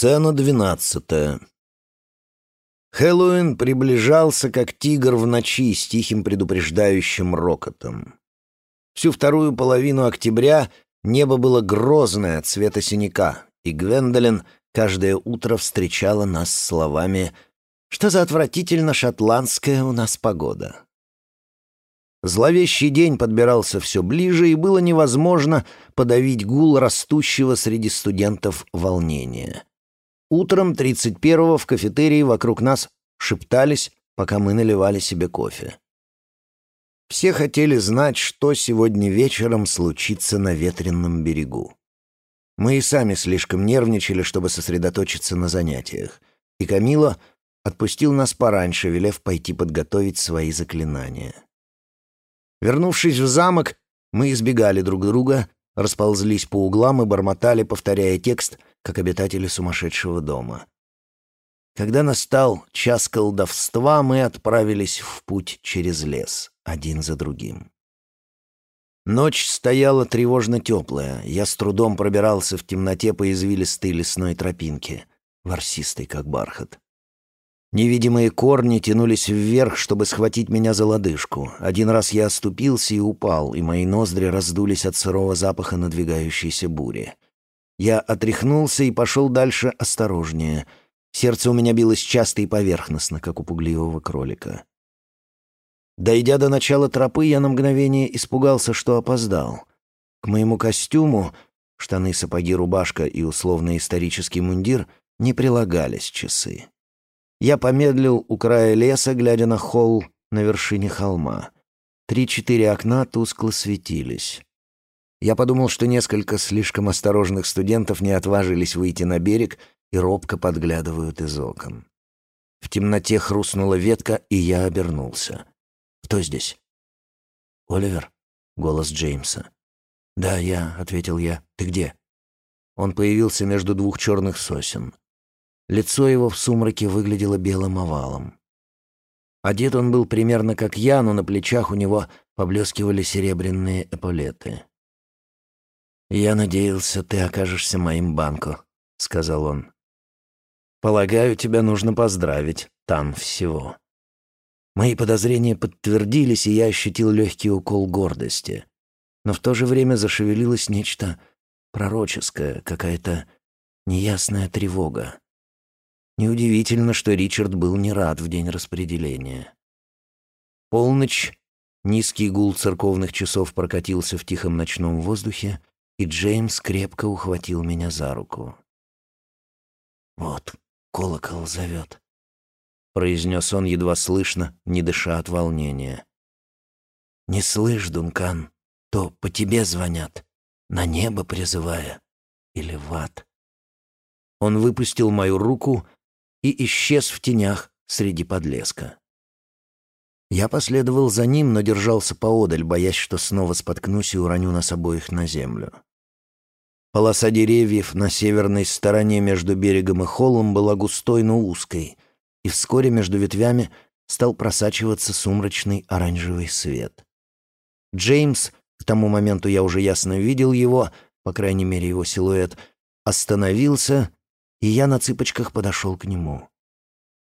Сцена двенадцатая. Хэллоуин приближался, как тигр в ночи с тихим предупреждающим рокотом. Всю вторую половину октября небо было грозное, цвета синяка, и Гвендолин каждое утро встречала нас словами «Что за отвратительно шотландская у нас погода?» Зловещий день подбирался все ближе, и было невозможно подавить гул растущего среди студентов волнения. Утром 31-го в кафетерии вокруг нас шептались, пока мы наливали себе кофе. Все хотели знать, что сегодня вечером случится на ветренном берегу. Мы и сами слишком нервничали, чтобы сосредоточиться на занятиях. И Камила отпустил нас пораньше, велев пойти подготовить свои заклинания. Вернувшись в замок, мы избегали друг друга, расползлись по углам и бормотали, повторяя текст, как обитатели сумасшедшего дома. Когда настал час колдовства, мы отправились в путь через лес, один за другим. Ночь стояла тревожно теплая. Я с трудом пробирался в темноте по извилистой лесной тропинке, ворсистой, как бархат. Невидимые корни тянулись вверх, чтобы схватить меня за лодыжку. Один раз я оступился и упал, и мои ноздри раздулись от сырого запаха надвигающейся бури. Я отряхнулся и пошел дальше осторожнее. Сердце у меня билось часто и поверхностно, как у пугливого кролика. Дойдя до начала тропы, я на мгновение испугался, что опоздал. К моему костюму, штаны, сапоги, рубашка и условно исторический мундир не прилагались часы. Я помедлил у края леса, глядя на холл на вершине холма. Три-четыре окна тускло светились. Я подумал, что несколько слишком осторожных студентов не отважились выйти на берег и робко подглядывают из окон. В темноте хрустнула ветка, и я обернулся. «Кто здесь?» «Оливер?» — голос Джеймса. «Да, я», — ответил я. «Ты где?» Он появился между двух черных сосен. Лицо его в сумраке выглядело белым овалом. Одет он был примерно как я, но на плечах у него поблескивали серебряные эполеты. «Я надеялся, ты окажешься моим банко», — сказал он. «Полагаю, тебя нужно поздравить. Там всего». Мои подозрения подтвердились, и я ощутил легкий укол гордости. Но в то же время зашевелилось нечто пророческое, какая-то неясная тревога. Неудивительно, что Ричард был не рад в день распределения. Полночь, низкий гул церковных часов прокатился в тихом ночном воздухе, и Джеймс крепко ухватил меня за руку. «Вот, колокол зовет», — произнес он едва слышно, не дыша от волнения. «Не слышь, Дункан, то по тебе звонят, на небо призывая, или в ад». Он выпустил мою руку, и исчез в тенях среди подлеска. Я последовал за ним, но держался поодаль, боясь, что снова споткнусь и уроню нас обоих на землю. Полоса деревьев на северной стороне между берегом и холлом была густой, но узкой, и вскоре между ветвями стал просачиваться сумрачный оранжевый свет. Джеймс, к тому моменту я уже ясно видел его, по крайней мере его силуэт, остановился и я на цыпочках подошел к нему.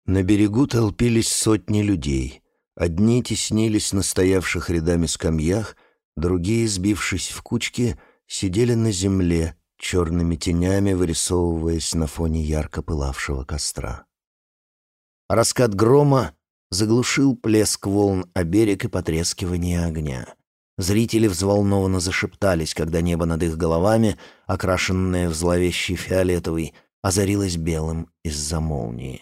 На берегу толпились сотни людей. Одни теснились на стоявших рядами скамьях, другие, сбившись в кучки, сидели на земле, черными тенями вырисовываясь на фоне ярко пылавшего костра. Раскат грома заглушил плеск волн о берег и потрескивание огня. Зрители взволнованно зашептались, когда небо над их головами, окрашенное в зловещий фиолетовый, озарилась белым из-за молнии.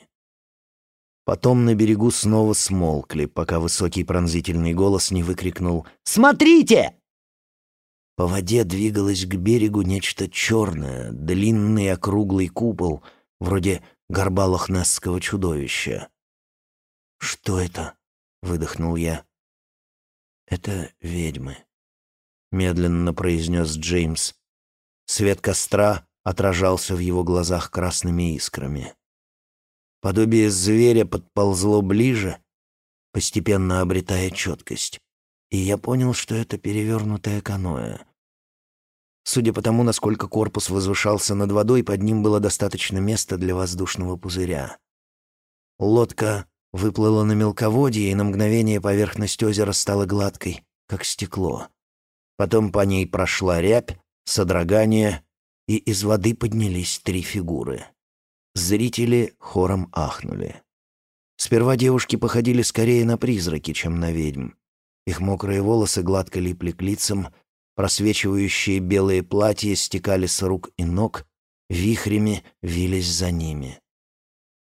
Потом на берегу снова смолкли, пока высокий пронзительный голос не выкрикнул «Смотрите!». По воде двигалось к берегу нечто черное, длинный округлый купол, вроде горба лохнесского чудовища. «Что это?» — выдохнул я. «Это ведьмы», — медленно произнес Джеймс. Свет костра отражался в его глазах красными искрами. Подобие зверя подползло ближе, постепенно обретая четкость, и я понял, что это перевернутое каноэ. Судя по тому, насколько корпус возвышался над водой, под ним было достаточно места для воздушного пузыря. Лодка выплыла на мелководье, и на мгновение поверхность озера стала гладкой, как стекло. Потом по ней прошла рябь, содрогание, и из воды поднялись три фигуры. Зрители хором ахнули. Сперва девушки походили скорее на призраки, чем на ведьм. Их мокрые волосы гладко липли к лицам, просвечивающие белые платья стекали с рук и ног, вихрями вились за ними.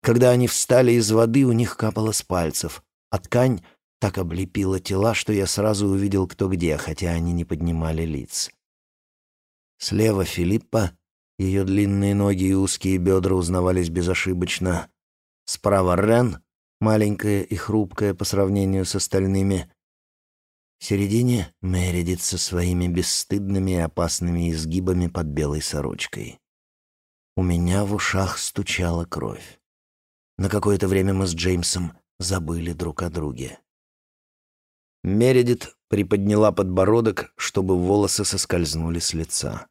Когда они встали из воды, у них капало с пальцев, а ткань так облепила тела, что я сразу увидел, кто где, хотя они не поднимали лиц. Слева Филиппа, ее длинные ноги и узкие бедра узнавались безошибочно. Справа Рен, маленькая и хрупкая по сравнению с остальными. В середине Мередит со своими бесстыдными и опасными изгибами под белой сорочкой. У меня в ушах стучала кровь. На какое-то время мы с Джеймсом забыли друг о друге. Мередит приподняла подбородок, чтобы волосы соскользнули с лица.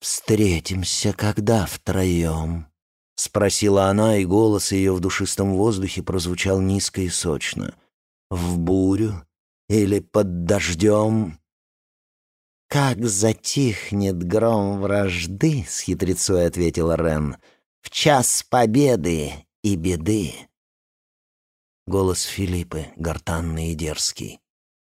«Встретимся когда втроем?» — спросила она, и голос ее в душистом воздухе прозвучал низко и сочно. «В бурю или под дождем?» «Как затихнет гром вражды», — с хитрецой ответила Рен, — «в час победы и беды». Голос Филиппы, гортанный и дерзкий.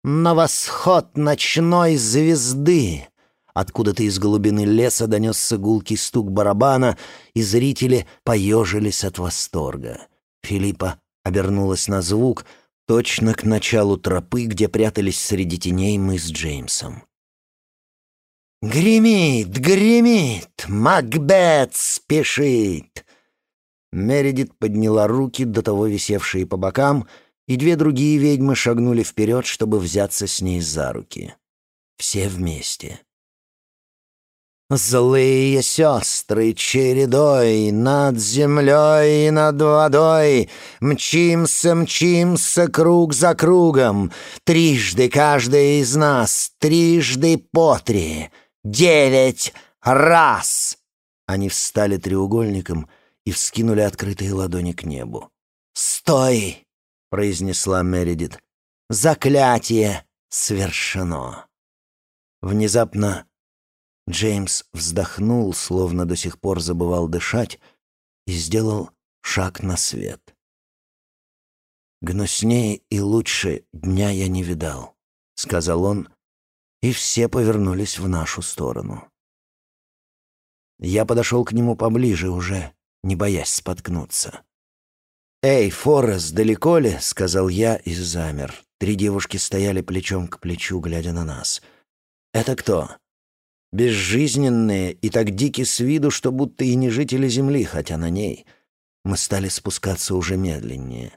«На восход ночной звезды!» Откуда-то из глубины леса донесся гулкий стук барабана, и зрители поежились от восторга. Филиппа обернулась на звук, точно к началу тропы, где прятались среди теней мы с Джеймсом. «Гремит, гремит! Макбет спешит!» Мередит подняла руки, до того висевшие по бокам, и две другие ведьмы шагнули вперед, чтобы взяться с ней за руки. Все вместе. Злые сестры чередой Над землей и над водой Мчимся, мчимся круг за кругом Трижды каждый из нас Трижды по три Девять раз Они встали треугольником — и вскинули открытые ладони к небу. «Стой!» — произнесла Мередит. «Заклятие свершено!» Внезапно Джеймс вздохнул, словно до сих пор забывал дышать, и сделал шаг на свет. «Гнуснее и лучше дня я не видал», — сказал он, и все повернулись в нашу сторону. Я подошел к нему поближе уже, не боясь споткнуться. «Эй, Форест, далеко ли?» — сказал я и замер. Три девушки стояли плечом к плечу, глядя на нас. «Это кто?» Безжизненные и так дики с виду, что будто и не жители Земли, хотя на ней. Мы стали спускаться уже медленнее.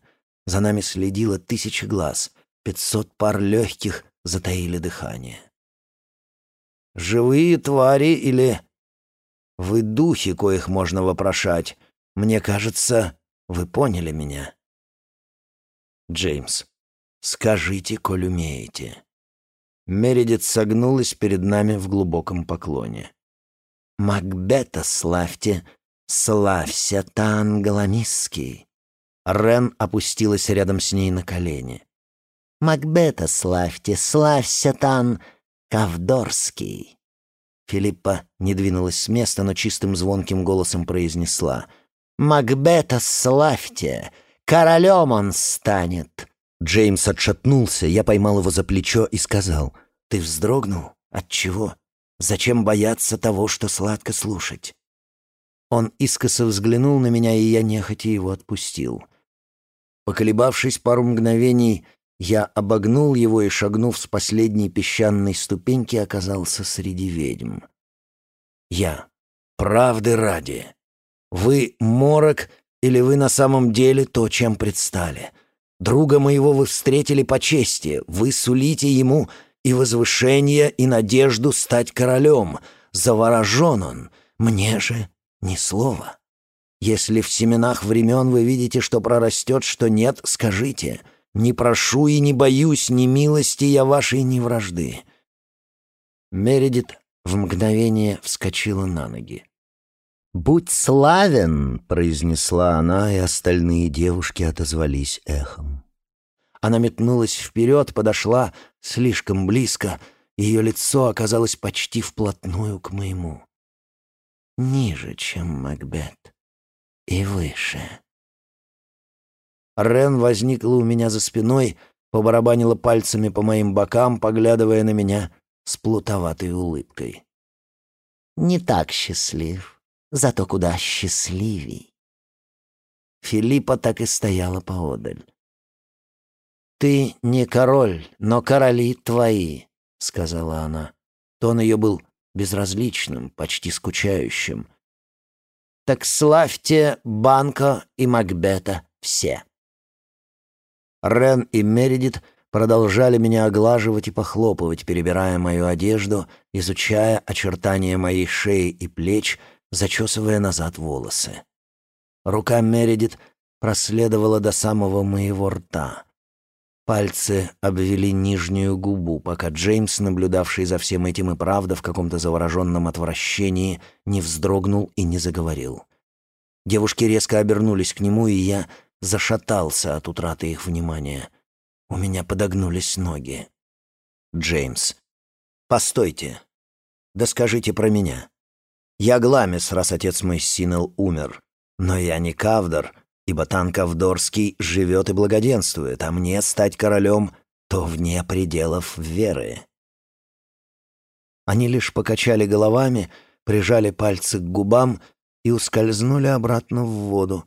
За нами следило тысячи глаз. Пятьсот пар легких затаили дыхание. «Живые твари или вы духи, коих можно вопрошать. Мне кажется, вы поняли меня. Джеймс, скажите, коль умеете. Мередит согнулась перед нами в глубоком поклоне. «Макбета славьте, славься, Тан Галамисский!» Рен опустилась рядом с ней на колени. «Макбета славьте, славься, Тан Кавдорский!» Филиппа не двинулась с места, но чистым звонким голосом произнесла. «Макбета славьте! Королем он станет!» Джеймс отшатнулся, я поймал его за плечо и сказал. «Ты вздрогнул? От чего? Зачем бояться того, что сладко слушать?» Он искоса взглянул на меня, и я нехотя его отпустил. Поколебавшись пару мгновений, я обогнул его и, шагнув с последней песчаной ступеньки, оказался среди ведьм. Я. Правды ради. Вы морок или вы на самом деле то, чем предстали? Друга моего вы встретили по чести, вы сулите ему и возвышение, и надежду стать королем. Заворожен он, мне же ни слова. Если в семенах времен вы видите, что прорастет, что нет, скажите — не прошу и не боюсь ни милости я вашей, ни вражды». Мередит в мгновение вскочила на ноги. «Будь славен!» — произнесла она, и остальные девушки отозвались эхом. Она метнулась вперед, подошла слишком близко, ее лицо оказалось почти вплотную к моему. Ниже, чем Макбет, и выше. Рен возникла у меня за спиной, побарабанила пальцами по моим бокам, поглядывая на меня с плутоватой улыбкой. «Не так счастлив, зато куда счастливей». Филиппа так и стояла поодаль. «Ты не король, но короли твои», — сказала она. Тон ее был безразличным, почти скучающим. «Так славьте Банко и Макбета все». Рен и Мередит продолжали меня оглаживать и похлопывать, перебирая мою одежду, изучая очертания моей шеи и плеч, зачесывая назад волосы. Рука Мередит проследовала до самого моего рта. Пальцы обвели нижнюю губу, пока Джеймс, наблюдавший за всем этим и правда в каком-то завороженном отвращении, не вздрогнул и не заговорил. Девушки резко обернулись к нему, и я зашатался от утраты их внимания. У меня подогнулись ноги. Джеймс. «Постойте. Да скажите про меня. Я Гламис, раз отец мой Синел умер. Но я не Кавдар, ибо Танковдорский живет и благоденствует, а мне стать королем то вне пределов веры. Они лишь покачали головами, прижали пальцы к губам и ускользнули обратно в воду.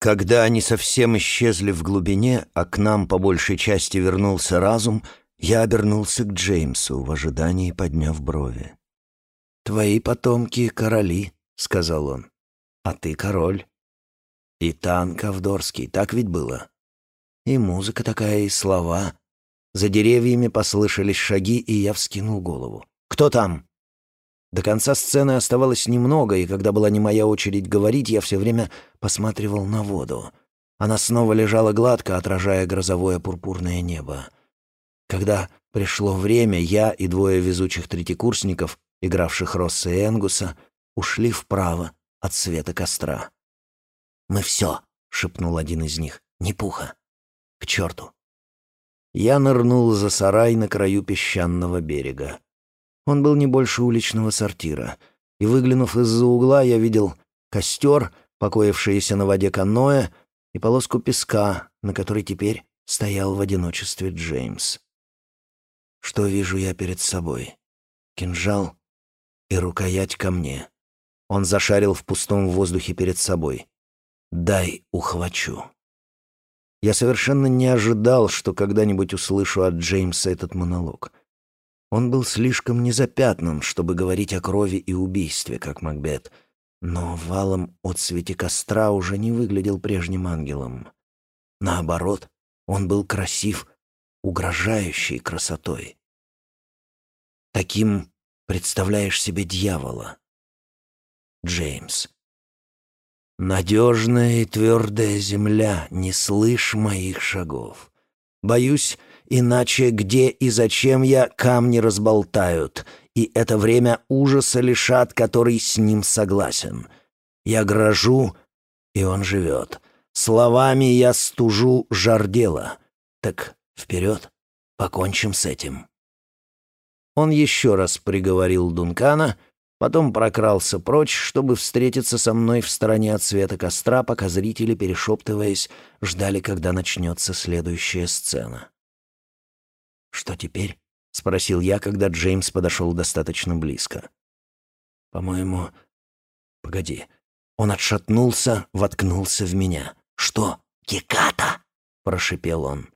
Когда они совсем исчезли в глубине, а к нам по большей части вернулся разум, я обернулся к Джеймсу в ожидании, подняв брови. «Твои потомки — короли», — сказал он, — «а ты король». И Тан Ковдорский, так ведь было? И музыка такая, и слова. За деревьями послышались шаги, и я вскинул голову. «Кто там?» До конца сцены оставалось немного, и когда была не моя очередь говорить, я все время посматривал на воду. Она снова лежала гладко, отражая грозовое пурпурное небо. Когда пришло время, я и двое везучих третьекурсников, игравших Росса и Энгуса, ушли вправо от света костра. «Мы все», — шепнул один из них. «Не пуха. К черту». Я нырнул за сарай на краю песчаного берега. Он был не больше уличного сортира, и, выглянув из-за угла, я видел костер, покоившееся на воде каноэ, и полоску песка, на которой теперь стоял в одиночестве Джеймс. Что вижу я перед собой? Кинжал и рукоять ко мне. Он зашарил в пустом воздухе перед собой. «Дай ухвачу». Я совершенно не ожидал, что когда-нибудь услышу от Джеймса этот монолог. Он был слишком незапятнан, чтобы говорить о крови и убийстве, как Макбет, но валом от свете костра уже не выглядел прежним ангелом. Наоборот, он был красив, угрожающей красотой. Таким представляешь себе дьявола. Джеймс. Надежная и твердая земля, не слышь моих шагов. Боюсь, иначе где и зачем я камни разболтают, и это время ужаса лишат, который с ним согласен. Я грожу, и он живет. Словами я стужу жар дела. Так вперед, покончим с этим. Он еще раз приговорил Дункана — Потом прокрался прочь, чтобы встретиться со мной в стороне от света костра, пока зрители, перешептываясь, ждали, когда начнется следующая сцена. «Что теперь?» — спросил я, когда Джеймс подошел достаточно близко. «По-моему... Погоди». Он отшатнулся, воткнулся в меня. «Что? Киката?» — прошипел он.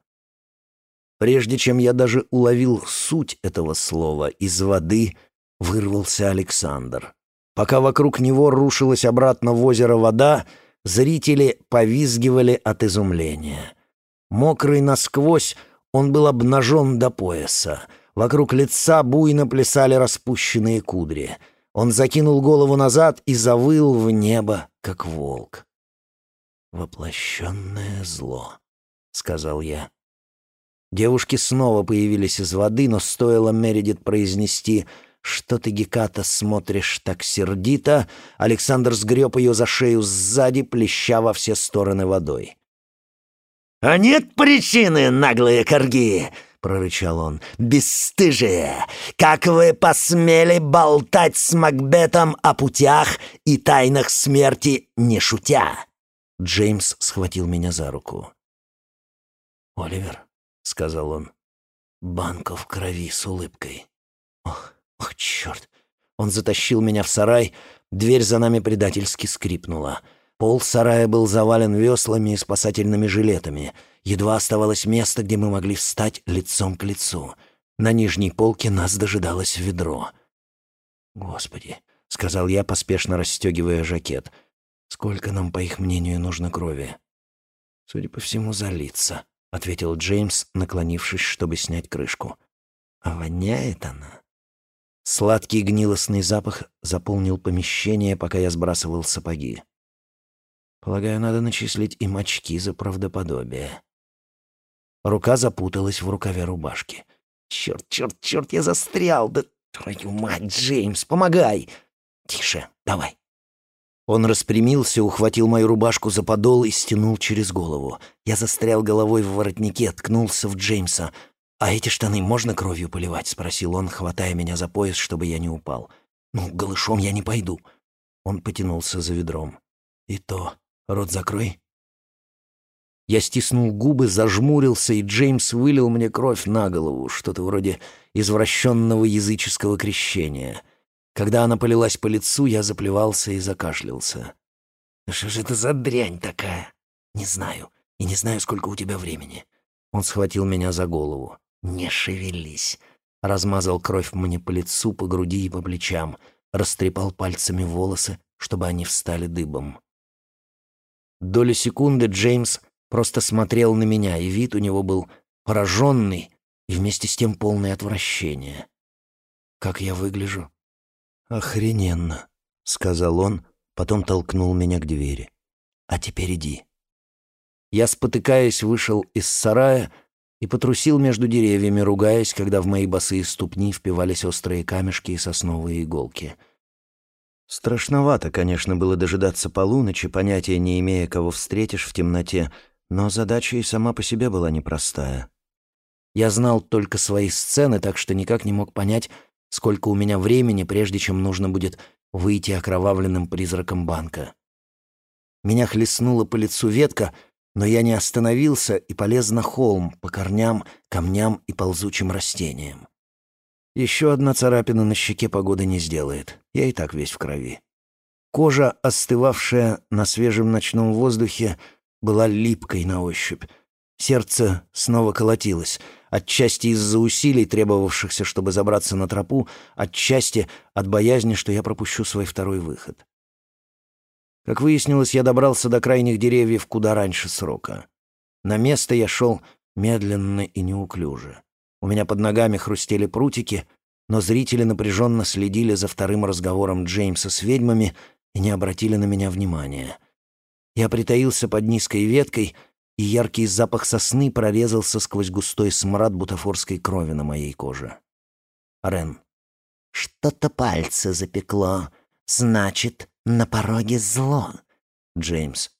Прежде чем я даже уловил суть этого слова, из воды вырвался Александр. Пока вокруг него рушилась обратно в озеро вода, зрители повизгивали от изумления. Мокрый насквозь, он был обнажен до пояса. Вокруг лица буйно плясали распущенные кудри. Он закинул голову назад и завыл в небо, как волк. «Воплощенное зло», — сказал я. Девушки снова появились из воды, но стоило Мередит произнести что ты, Геката, смотришь так сердито?» Александр сгреб ее за шею сзади, плеща во все стороны водой. «А нет причины, наглые корги!» — прорычал он. «Бесстыжие! Как вы посмели болтать с Макбетом о путях и тайнах смерти, не шутя?» Джеймс схватил меня за руку. «Оливер», — сказал он, — «банка в крови с улыбкой». «Ох, ох, черт!» Он затащил меня в сарай, дверь за нами предательски скрипнула. Пол сарая был завален веслами и спасательными жилетами. Едва оставалось место, где мы могли встать лицом к лицу. На нижней полке нас дожидалось ведро. «Господи», — сказал я, поспешно расстегивая жакет, — «сколько нам, по их мнению, нужно крови?» «Судя по всему, залиться», — ответил Джеймс, наклонившись, чтобы снять крышку. «А воняет она». Сладкий гнилостный запах заполнил помещение, пока я сбрасывал сапоги. Полагаю, надо начислить им очки за правдоподобие. Рука запуталась в рукаве рубашки. «Черт, черт, черт, я застрял! Да твою мать, Джеймс, помогай!» «Тише, давай!» Он распрямился, ухватил мою рубашку за подол и стянул через голову. Я застрял головой в воротнике, ткнулся в Джеймса. «А эти штаны можно кровью поливать?» — спросил он, хватая меня за пояс, чтобы я не упал. «Ну, голышом я не пойду». Он потянулся за ведром. «И то Рот закрой». Я стиснул губы, зажмурился, и Джеймс вылил мне кровь на голову, что-то вроде извращенного языческого крещения. Когда она полилась по лицу, я заплевался и закашлялся. «Что же это за дрянь такая?» «Не знаю. И не знаю, сколько у тебя времени». Он схватил меня за голову. «Не шевелись». Размазал кровь мне по лицу, по груди и по плечам. Растрепал пальцами волосы, чтобы они встали дыбом. Доли секунды Джеймс просто смотрел на меня, и вид у него был пораженный и вместе с тем полный отвращения. «Как я выгляжу?» «Охрененно», — сказал он, потом толкнул меня к двери. «А теперь иди». Я, спотыкаясь, вышел из сарая и потрусил между деревьями, ругаясь, когда в мои босые ступни впивались острые камешки и сосновые иголки — Страшновато, конечно, было дожидаться полуночи, понятия не имея, кого встретишь в темноте, но задача и сама по себе была непростая. Я знал только свои сцены, так что никак не мог понять, сколько у меня времени, прежде чем нужно будет выйти окровавленным призраком банка. Меня хлестнула по лицу ветка, но я не остановился и полез на холм по корням, камням и ползучим растениям. Еще одна царапина на щеке погоды не сделает. Я и так весь в крови. Кожа, остывавшая на свежем ночном воздухе, была липкой на ощупь. Сердце снова колотилось, отчасти из-за усилий, требовавшихся, чтобы забраться на тропу, отчасти от боязни, что я пропущу свой второй выход. Как выяснилось, я добрался до крайних деревьев куда раньше срока. На место я шел медленно и неуклюже. У меня под ногами хрустели прутики, но зрители напряженно следили за вторым разговором Джеймса с ведьмами и не обратили на меня внимания. Я притаился под низкой веткой, и яркий запах сосны прорезался сквозь густой смрад бутафорской крови на моей коже. Рен. «Что-то пальцы запекло. Значит, на пороге зло». Джеймс.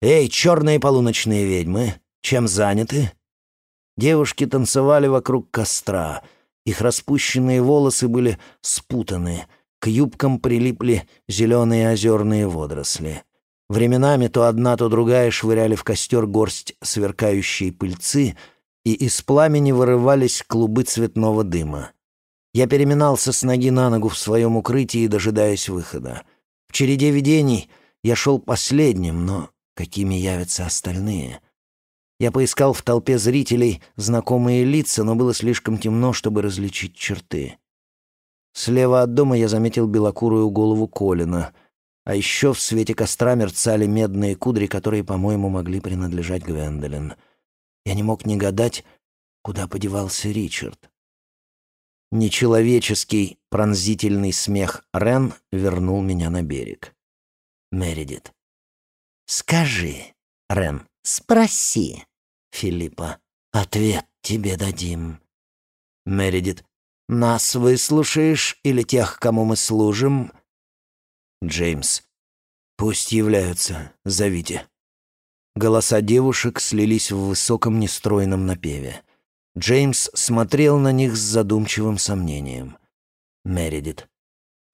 «Эй, черные полуночные ведьмы, чем заняты?» Девушки танцевали вокруг костра. Их распущенные волосы были спутаны. К юбкам прилипли зеленые озерные водоросли. Временами то одна, то другая швыряли в костер горсть сверкающей пыльцы, и из пламени вырывались клубы цветного дыма. Я переминался с ноги на ногу в своем укрытии, дожидаясь выхода. В череде видений я шел последним, но какими явятся остальные? Я поискал в толпе зрителей знакомые лица, но было слишком темно, чтобы различить черты. Слева от дома я заметил белокурую голову Колина, а еще в свете костра мерцали медные кудри, которые, по-моему, могли принадлежать Гвендолин. Я не мог не гадать, куда подевался Ричард. Нечеловеческий пронзительный смех Рен вернул меня на берег. Мередит. «Скажи, Рен, «Спроси, Филиппа. Ответ тебе дадим». Мередит. Нас выслушаешь или тех, кому мы служим?» Джеймс. «Пусть являются. Зовите». Голоса девушек слились в высоком нестройном напеве. Джеймс смотрел на них с задумчивым сомнением. Мередит.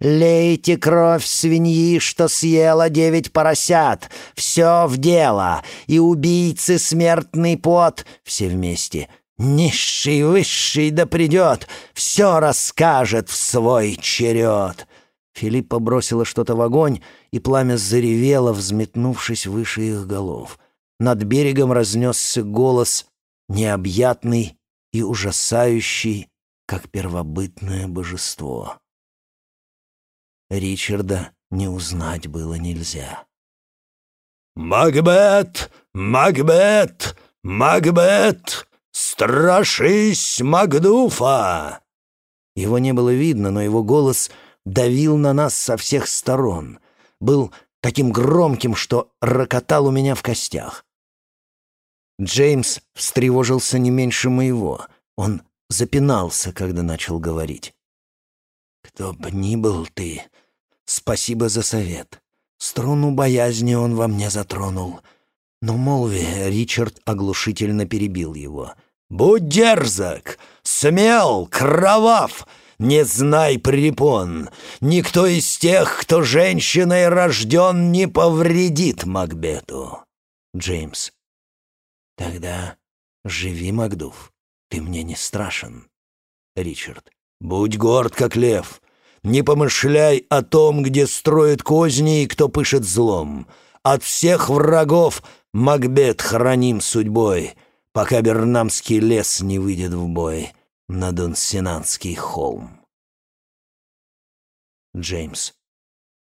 «Лейте кровь свиньи, что съела девять поросят! Все в дело! И убийцы смертный пот!» Все вместе. «Низший, высший да придет! Все расскажет в свой черед!» Филиппа бросила что-то в огонь, и пламя заревело, взметнувшись выше их голов. Над берегом разнесся голос, необъятный и ужасающий, как первобытное божество. Ричарда не узнать было нельзя. «Макбет! Макбет! Макбет! Страшись Макдуфа!» Его не было видно, но его голос давил на нас со всех сторон. Был таким громким, что рокотал у меня в костях. Джеймс встревожился не меньше моего. Он запинался, когда начал говорить. «Кто бы ни был ты, Спасибо за совет. Струну боязни он во мне затронул. Но молви Ричард оглушительно перебил его. «Будь дерзок, смел, кровав, не знай препон. Никто из тех, кто женщиной рожден, не повредит Макбету». Джеймс. «Тогда живи, Макдув, ты мне не страшен». Ричард. «Будь горд, как лев, не помышляй о том, где строят козни и кто пышет злом. От всех врагов Макбет храним судьбой, пока Бернамский лес не выйдет в бой на Донсинанский холм. Джеймс.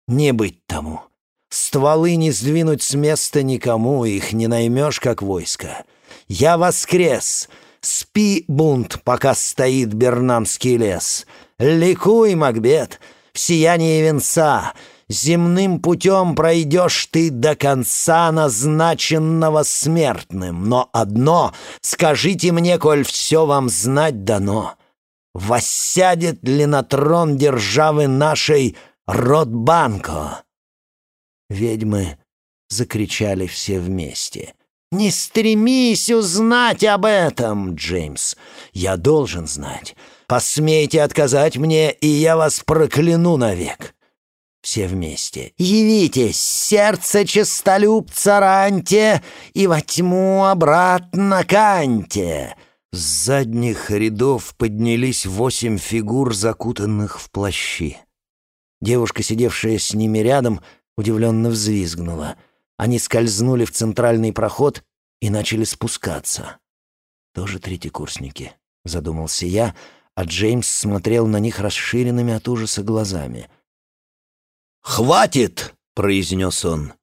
Не быть тому. Стволы не сдвинуть с места никому, их не наймешь, как войско. Я воскрес. Спи, бунт, пока стоит Бернамский лес. Ликуй, Макбет, в сиянии венца, земным путем пройдешь ты до конца назначенного смертным. Но одно скажите мне, коль все вам знать дано. Воссядет ли на трон державы нашей Ротбанко? Ведьмы закричали все вместе. «Не стремись узнать об этом, Джеймс. Я должен знать. Посмейте отказать мне, и я вас прокляну навек. Все вместе. Явитесь, сердце честолюбца раньте, и во тьму обратно каньте. С задних рядов поднялись восемь фигур, закутанных в плащи. Девушка, сидевшая с ними рядом, удивленно взвизгнула. Они скользнули в центральный проход и начали спускаться. «Тоже третьекурсники», — задумался я, — а Джеймс смотрел на них расширенными от ужаса глазами. «Хватит!» — произнес он.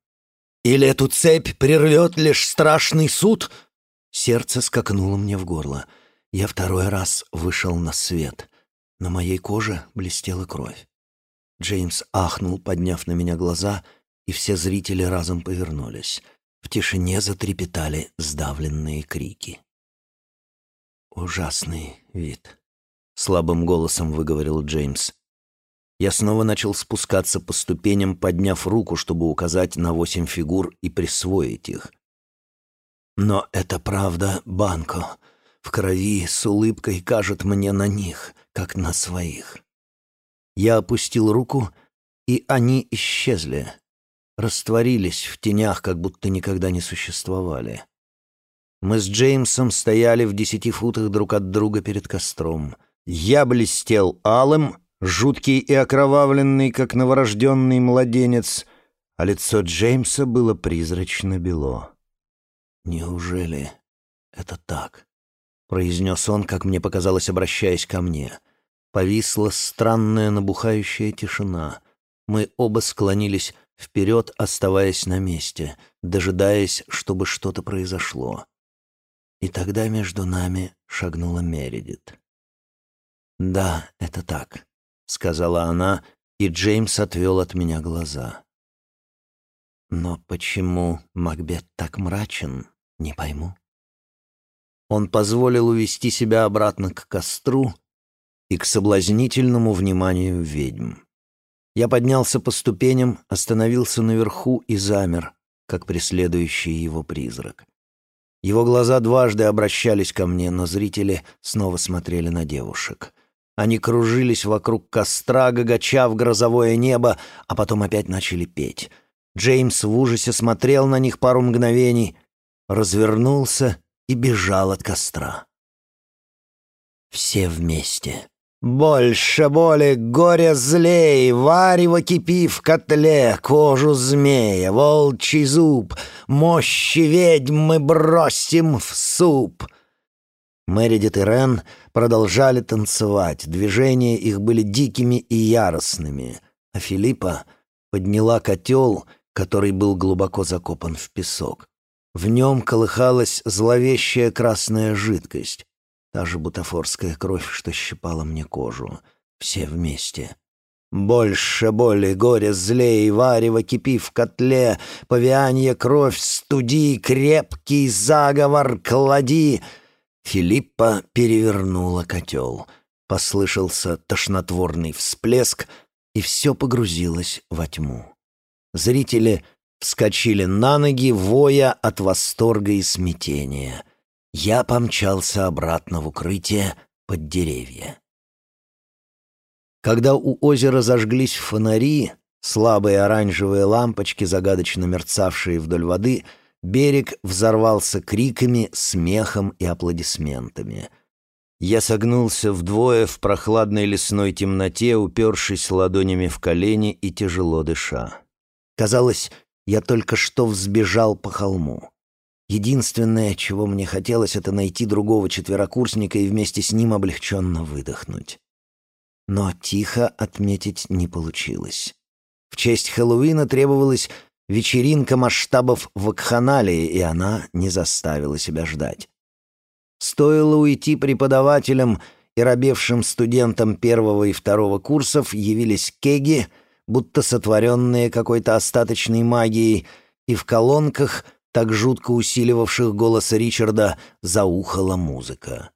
«Или эту цепь прервет лишь страшный суд?» Сердце скакнуло мне в горло. Я второй раз вышел на свет. На моей коже блестела кровь. Джеймс ахнул, подняв на меня глаза, и все зрители разом повернулись. В тишине затрепетали сдавленные крики. Ужасный вид слабым голосом выговорил Джеймс. Я снова начал спускаться по ступеням, подняв руку, чтобы указать на восемь фигур и присвоить их. Но это правда, Банко. В крови с улыбкой кажет мне на них, как на своих. Я опустил руку, и они исчезли, растворились в тенях, как будто никогда не существовали. Мы с Джеймсом стояли в десяти футах друг от друга перед костром — я блестел алым, жуткий и окровавленный, как новорожденный младенец, а лицо Джеймса было призрачно бело. «Неужели это так?» — произнес он, как мне показалось, обращаясь ко мне. Повисла странная набухающая тишина. Мы оба склонились вперед, оставаясь на месте, дожидаясь, чтобы что-то произошло. И тогда между нами шагнула Мередит. «Да, это так», — сказала она, и Джеймс отвел от меня глаза. «Но почему Макбет так мрачен, не пойму». Он позволил увести себя обратно к костру, и к соблазнительному вниманию ведьм. Я поднялся по ступеням, остановился наверху и замер, как преследующий его призрак. Его глаза дважды обращались ко мне, но зрители снова смотрели на девушек. Они кружились вокруг костра, гагача в грозовое небо, а потом опять начали петь. Джеймс в ужасе смотрел на них пару мгновений, развернулся и бежал от костра. Все вместе. Больше боли, горе злей, варево кипи в котле, кожу змея, волчий зуб, мощи ведьм мы бросим в суп. Мэридит и Рен продолжали танцевать, движения их были дикими и яростными, а Филиппа подняла котел, который был глубоко закопан в песок. В нем колыхалась зловещая красная жидкость, Та же бутафорская кровь, что щипала мне кожу. Все вместе. Больше боли, горе, злей, варево кипи в котле, Повианье, кровь, студи, крепкий заговор, клади. Филиппа перевернула котел. Послышался тошнотворный всплеск, и все погрузилось во тьму. Зрители вскочили на ноги, воя от восторга и смятения я помчался обратно в укрытие под деревья. Когда у озера зажглись фонари, слабые оранжевые лампочки, загадочно мерцавшие вдоль воды, берег взорвался криками, смехом и аплодисментами. Я согнулся вдвое в прохладной лесной темноте, упершись ладонями в колени и тяжело дыша. Казалось, я только что взбежал по холму. Единственное, чего мне хотелось, это найти другого четверокурсника и вместе с ним облегченно выдохнуть. Но тихо отметить не получилось. В честь Хэллоуина требовалась вечеринка масштабов вакханалии, и она не заставила себя ждать. Стоило уйти преподавателям и робевшим студентам первого и второго курсов явились кеги, будто сотворенные какой-то остаточной магией, и в колонках — так жутко усиливавших голос Ричарда, заухала музыка.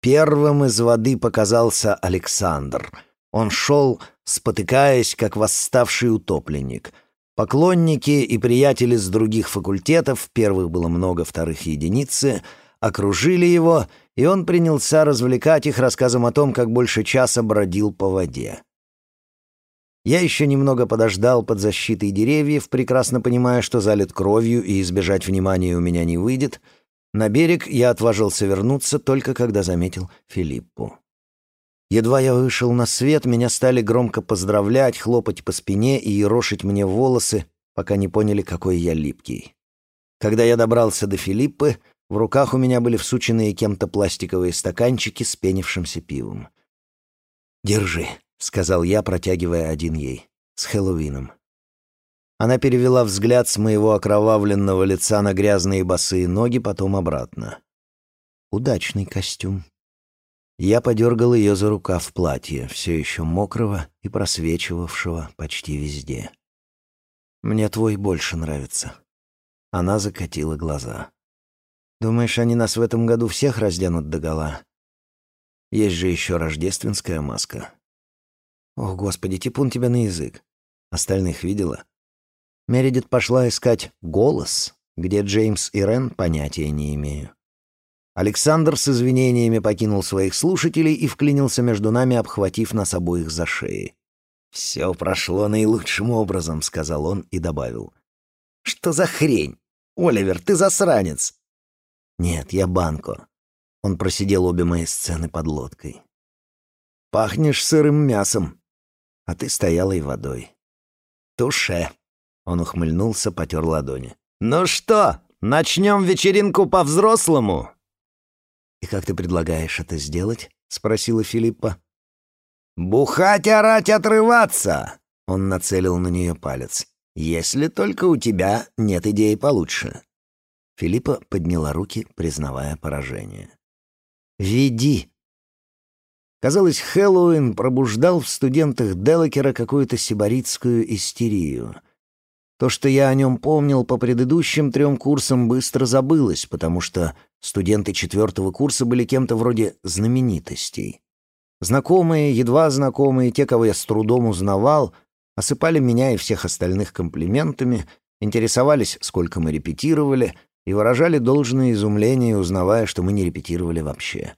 Первым из воды показался Александр. Он шел, спотыкаясь, как восставший утопленник. Поклонники и приятели с других факультетов, первых было много, вторых — единицы, окружили его, и он принялся развлекать их рассказом о том, как больше часа бродил по воде. Я еще немного подождал под защитой деревьев, прекрасно понимая, что залит кровью и избежать внимания у меня не выйдет. На берег я отважился вернуться только когда заметил Филиппу. Едва я вышел на свет, меня стали громко поздравлять, хлопать по спине и ерошить мне волосы, пока не поняли, какой я липкий. Когда я добрался до Филиппы, в руках у меня были всученные кем-то пластиковые стаканчики с пенившимся пивом. «Держи», — сказал я, протягивая один ей. «С Хэллоуином». Она перевела взгляд с моего окровавленного лица на грязные босые ноги, потом обратно. «Удачный костюм». Я подергал ее за рукав платья, все еще мокрого и просвечивавшего почти везде. «Мне твой больше нравится». Она закатила глаза. «Думаешь, они нас в этом году всех разденут догола? Есть же еще рождественская маска». Ох, господи, типун тебя на язык. Остальных видела? Мередит пошла искать голос, где Джеймс и Рен понятия не имею. Александр с извинениями покинул своих слушателей и вклинился между нами, обхватив нас обоих за шеи. «Все прошло наилучшим образом», — сказал он и добавил. «Что за хрень? Оливер, ты засранец!» «Нет, я Банко». Он просидел обе мои сцены под лодкой. «Пахнешь сырым мясом», а ты стояла и водой. Туше. Он ухмыльнулся, потер ладони. Ну что, начнем вечеринку по-взрослому? И как ты предлагаешь это сделать? Спросила Филиппа. Бухать, орать, отрываться. Он нацелил на нее палец. Если только у тебя нет идеи получше. Филиппа подняла руки, признавая поражение. «Веди!» Казалось, Хэллоуин пробуждал в студентах Делакера какую-то сибаритскую истерию. То, что я о нем помнил по предыдущим трем курсам, быстро забылось, потому что студенты четвертого курса были кем-то вроде знаменитостей. Знакомые, едва знакомые, те, кого я с трудом узнавал, осыпали меня и всех остальных комплиментами, интересовались, сколько мы репетировали, и выражали должное изумление, узнавая, что мы не репетировали вообще.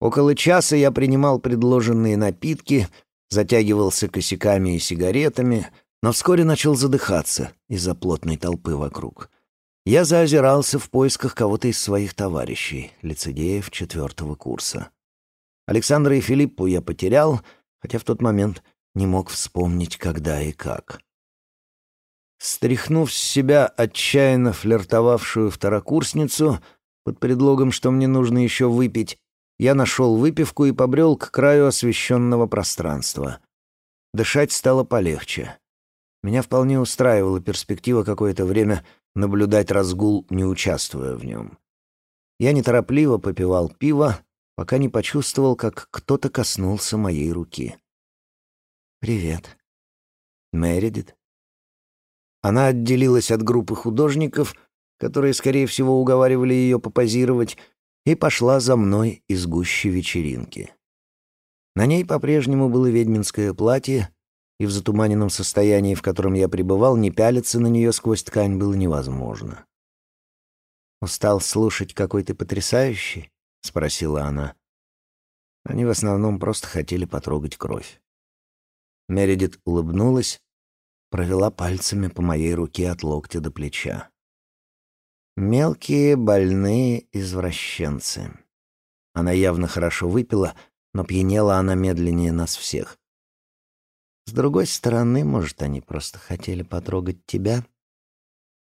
Около часа я принимал предложенные напитки, затягивался косяками и сигаретами, но вскоре начал задыхаться из-за плотной толпы вокруг. Я заозирался в поисках кого-то из своих товарищей, лицедеев четвертого курса. Александра и Филиппу я потерял, хотя в тот момент не мог вспомнить, когда и как. Стряхнув с себя отчаянно флиртовавшую второкурсницу под предлогом, что мне нужно еще выпить, я нашел выпивку и побрел к краю освещенного пространства. Дышать стало полегче. Меня вполне устраивала перспектива какое-то время наблюдать разгул, не участвуя в нем. Я неторопливо попивал пиво, пока не почувствовал, как кто-то коснулся моей руки. «Привет. Мередит?» Она отделилась от группы художников, которые, скорее всего, уговаривали ее попозировать, и пошла за мной из гущи вечеринки. На ней по-прежнему было ведьминское платье, и в затуманенном состоянии, в котором я пребывал, не пялиться на нее сквозь ткань было невозможно. «Устал слушать, какой ты потрясающий?» — спросила она. Они в основном просто хотели потрогать кровь. Мередит улыбнулась, провела пальцами по моей руке от локтя до плеча. Мелкие больные извращенцы. Она явно хорошо выпила, но пьянела она медленнее нас всех. С другой стороны, может, они просто хотели потрогать тебя?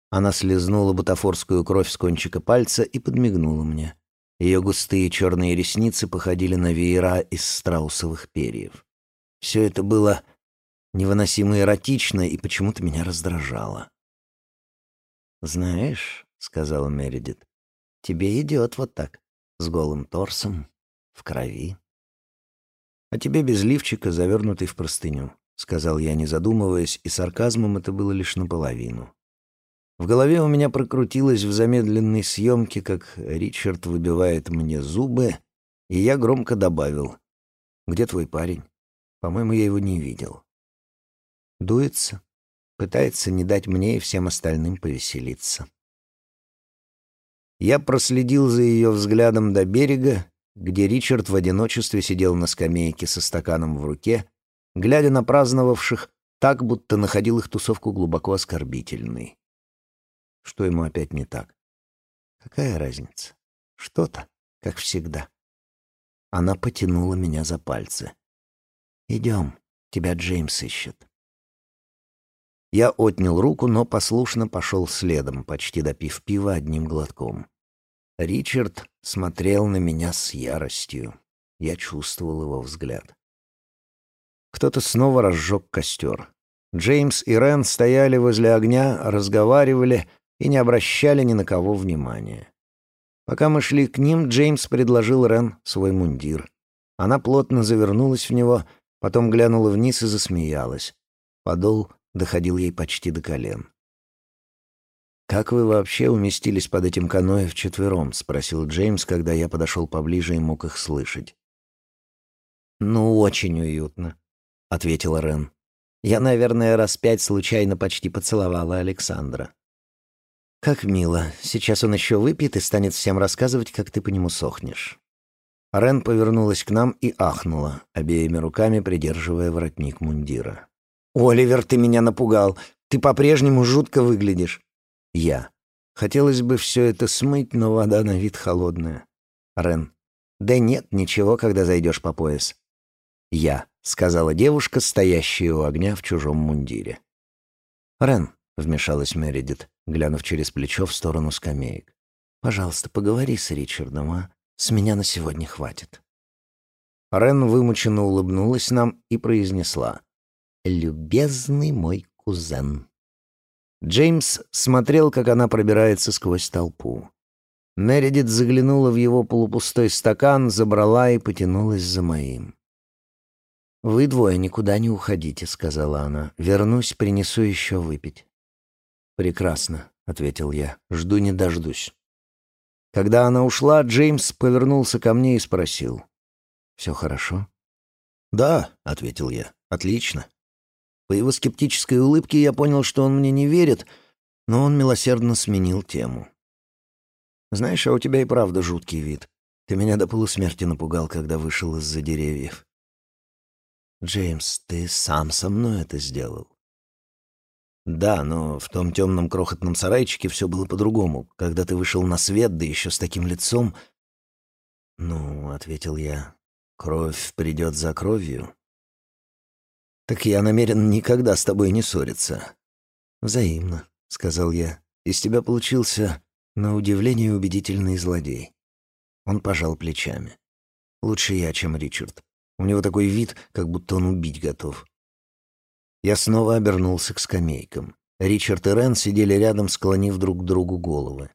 Она слезнула бутафорскую кровь с кончика пальца и подмигнула мне. Ее густые черные ресницы походили на веера из страусовых перьев. Все это было невыносимо эротично и почему-то меня раздражало. «Знаешь», — сказала Мередит, — «тебе идет вот так, с голым торсом, в крови». «А тебе без лифчика, завернутый в простыню», — сказал я, не задумываясь, и сарказмом это было лишь наполовину. В голове у меня прокрутилось в замедленной съемке, как Ричард выбивает мне зубы, и я громко добавил «Где твой парень? По-моему, я его не видел». Дуется, пытается не дать мне и всем остальным повеселиться. Я проследил за ее взглядом до берега, где Ричард в одиночестве сидел на скамейке со стаканом в руке, глядя на праздновавших так, будто находил их тусовку глубоко оскорбительной. Что ему опять не так? Какая разница? Что-то, как всегда. Она потянула меня за пальцы. «Идем, тебя Джеймс ищет». Я отнял руку, но послушно пошел следом, почти допив пива одним глотком. Ричард смотрел на меня с яростью. Я чувствовал его взгляд. Кто-то снова разжег костер. Джеймс и Рен стояли возле огня, разговаривали и не обращали ни на кого внимания. Пока мы шли к ним, Джеймс предложил Рен свой мундир. Она плотно завернулась в него, потом глянула вниз и засмеялась. Подол доходил ей почти до колен. «Как вы вообще уместились под этим каноэ вчетвером?» — спросил Джеймс, когда я подошел поближе и мог их слышать. «Ну, очень уютно», — ответила Рен. «Я, наверное, раз пять случайно почти поцеловала Александра». «Как мило. Сейчас он еще выпьет и станет всем рассказывать, как ты по нему сохнешь». Рен повернулась к нам и ахнула, обеими руками придерживая воротник мундира. «Оливер, ты меня напугал. Ты по-прежнему жутко выглядишь». «Я. Хотелось бы все это смыть, но вода на вид холодная». Рен. «Да нет, ничего, когда зайдешь по пояс». «Я», — сказала девушка, стоящая у огня в чужом мундире. «Рен», — вмешалась Мередит, глянув через плечо в сторону скамеек. «Пожалуйста, поговори с Ричардом, а? С меня на сегодня хватит». Рен вымученно улыбнулась нам и произнесла любезный мой кузен». Джеймс смотрел, как она пробирается сквозь толпу. Мередит заглянула в его полупустой стакан, забрала и потянулась за моим. «Вы двое никуда не уходите», — сказала она. «Вернусь, принесу еще выпить». «Прекрасно», — ответил я. «Жду не дождусь». Когда она ушла, Джеймс повернулся ко мне и спросил. Все хорошо?» «Да», — ответил я, — «отлично». По его скептической улыбке я понял, что он мне не верит, но он милосердно сменил тему. «Знаешь, а у тебя и правда жуткий вид. Ты меня до полусмерти напугал, когда вышел из-за деревьев». «Джеймс, ты сам со мной это сделал?» «Да, но в том темном крохотном сарайчике все было по-другому. Когда ты вышел на свет, да еще с таким лицом...» «Ну», — ответил я, — «кровь придет за кровью». «Так я намерен никогда с тобой не ссориться». «Взаимно», — сказал я. «Из тебя получился, на удивление, убедительный злодей». Он пожал плечами. «Лучше я, чем Ричард. У него такой вид, как будто он убить готов». Я снова обернулся к скамейкам. Ричард и Рен сидели рядом, склонив друг к другу головы.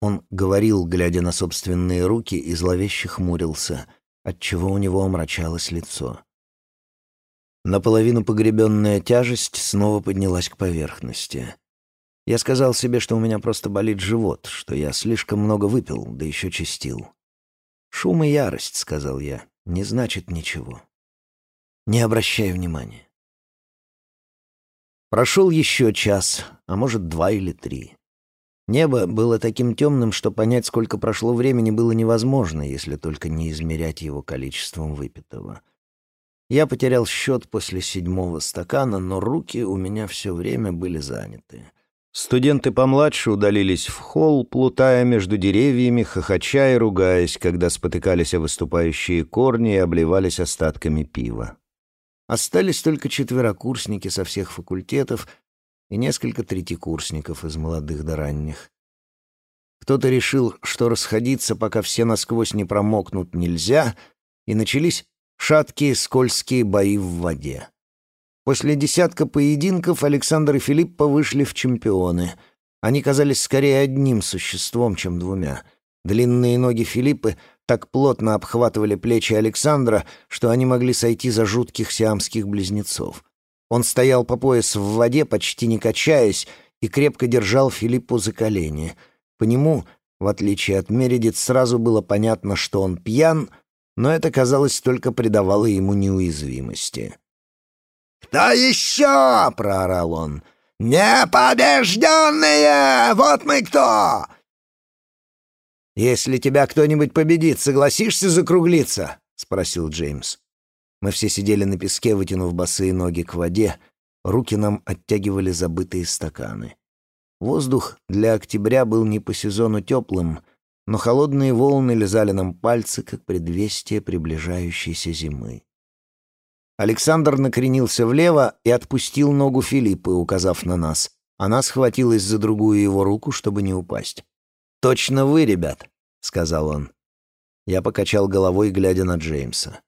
Он говорил, глядя на собственные руки, и зловеще хмурился, отчего у него омрачалось лицо. Наполовину погребенная тяжесть снова поднялась к поверхности. Я сказал себе, что у меня просто болит живот, что я слишком много выпил, да еще чистил. «Шум и ярость», — сказал я, — «не значит ничего. Не обращай внимания». Прошел еще час, а может, два или три. Небо было таким темным, что понять, сколько прошло времени, было невозможно, если только не измерять его количеством выпитого. Я потерял счет после седьмого стакана, но руки у меня все время были заняты. Студенты помладше удалились в холл, плутая между деревьями, хохоча и ругаясь, когда спотыкались о выступающие корни и обливались остатками пива. Остались только четверокурсники со всех факультетов и несколько третьекурсников из молодых до ранних. Кто-то решил, что расходиться, пока все насквозь не промокнут, нельзя, и начались шаткие скользкие бои в воде. После десятка поединков Александр и Филиппа вышли в чемпионы. Они казались скорее одним существом, чем двумя. Длинные ноги Филиппы так плотно обхватывали плечи Александра, что они могли сойти за жутких сиамских близнецов. Он стоял по пояс в воде, почти не качаясь, и крепко держал Филиппу за колени. По нему, в отличие от Мередит, сразу было понятно, что он пьян — но это, казалось, только придавало ему неуязвимости. «Кто еще?» — проорал он. «Непобежденные! Вот мы кто!» «Если тебя кто-нибудь победит, согласишься закруглиться?» — спросил Джеймс. Мы все сидели на песке, вытянув босые ноги к воде. Руки нам оттягивали забытые стаканы. Воздух для октября был не по сезону теплым — но холодные волны лизали нам пальцы, как предвестие приближающейся зимы. Александр накренился влево и отпустил ногу Филиппы, указав на нас. Она схватилась за другую его руку, чтобы не упасть. «Точно вы, ребят», — сказал он. Я покачал головой, глядя на Джеймса.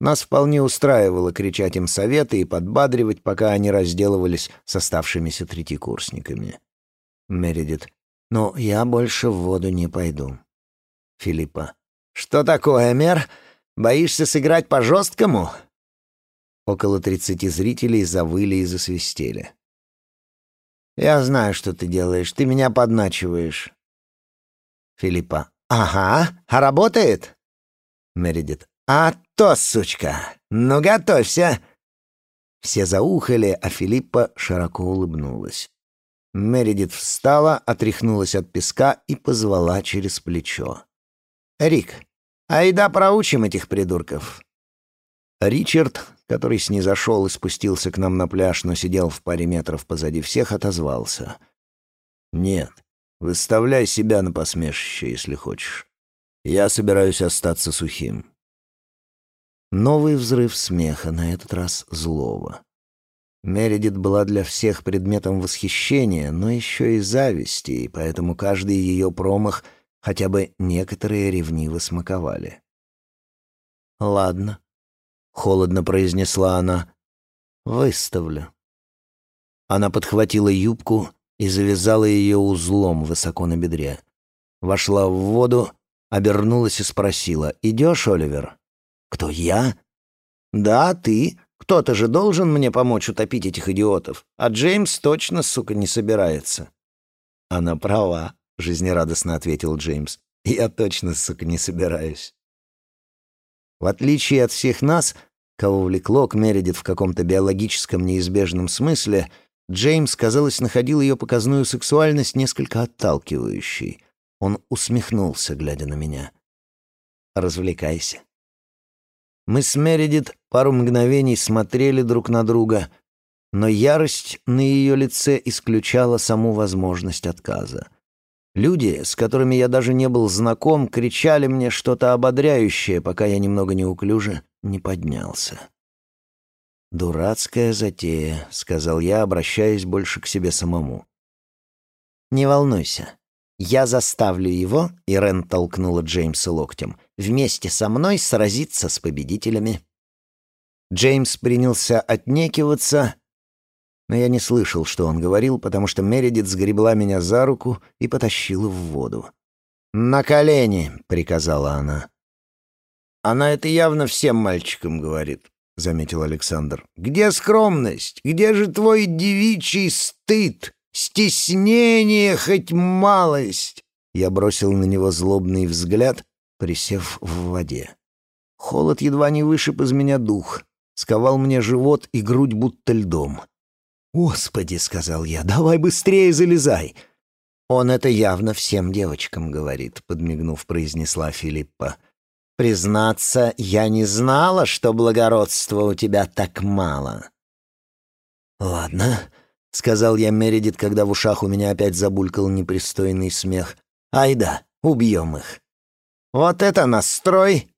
Нас вполне устраивало кричать им советы и подбадривать, пока они разделывались с оставшимися третьекурсниками. Мередит. «Ну, я больше в воду не пойду». Филиппа. «Что такое, мэр? Боишься сыграть по-жесткому?» Около тридцати зрителей завыли и засвистели. «Я знаю, что ты делаешь. Ты меня подначиваешь». Филиппа. «Ага, а работает?» Мередит. «А то, сучка! Ну, готовься!» Все заухали, а Филиппа широко улыбнулась. Мередит встала, отряхнулась от песка и позвала через плечо. «Рик, айда проучим этих придурков». Ричард, который снизошел и спустился к нам на пляж, но сидел в паре метров позади всех, отозвался. «Нет, выставляй себя на посмешище, если хочешь. Я собираюсь остаться сухим». Новый взрыв смеха, на этот раз злого. Мередит была для всех предметом восхищения, но еще и зависти, и поэтому каждый ее промах — хотя бы некоторые ревниво смаковали. «Ладно», — холодно произнесла она, — «выставлю». Она подхватила юбку и завязала ее узлом высоко на бедре. Вошла в воду, обернулась и спросила, «Идешь, Оливер?» «Кто, я?» «Да, ты. Кто-то же должен мне помочь утопить этих идиотов, а Джеймс точно, сука, не собирается». Она права. — жизнерадостно ответил Джеймс. «Я точно, сука, не собираюсь». В отличие от всех нас, кого влекло к Мередит в каком-то биологическом неизбежном смысле, Джеймс, казалось, находил ее показную сексуальность несколько отталкивающей. Он усмехнулся, глядя на меня. «Развлекайся». Мы с Мередит пару мгновений смотрели друг на друга, но ярость на ее лице исключала саму возможность отказа. Люди, с которыми я даже не был знаком, кричали мне что-то ободряющее, пока я немного неуклюже не поднялся. «Дурацкая затея», — сказал я, обращаясь больше к себе самому. «Не волнуйся. Я заставлю его, — и Рен толкнула Джеймса локтем, — вместе со мной сразиться с победителями». Джеймс принялся отнекиваться, но я не слышал, что он говорил, потому что Мередит сгребла меня за руку и потащила в воду. «На колени!» — приказала она. «Она это явно всем мальчикам говорит», — заметил Александр. «Где скромность? Где же твой девичий стыд? Стеснение хоть малость!» Я бросил на него злобный взгляд, присев в воде. Холод едва не вышиб из меня дух, сковал мне живот и грудь будто льдом. «Господи!» — сказал я, — «давай быстрее залезай!» «Он это явно всем девочкам говорит», — подмигнув, произнесла Филиппа. «Признаться, я не знала, что благородства у тебя так мало». «Ладно», — сказал я Мередит, когда в ушах у меня опять забулькал непристойный смех. «Айда, убьем их». «Вот это настрой!»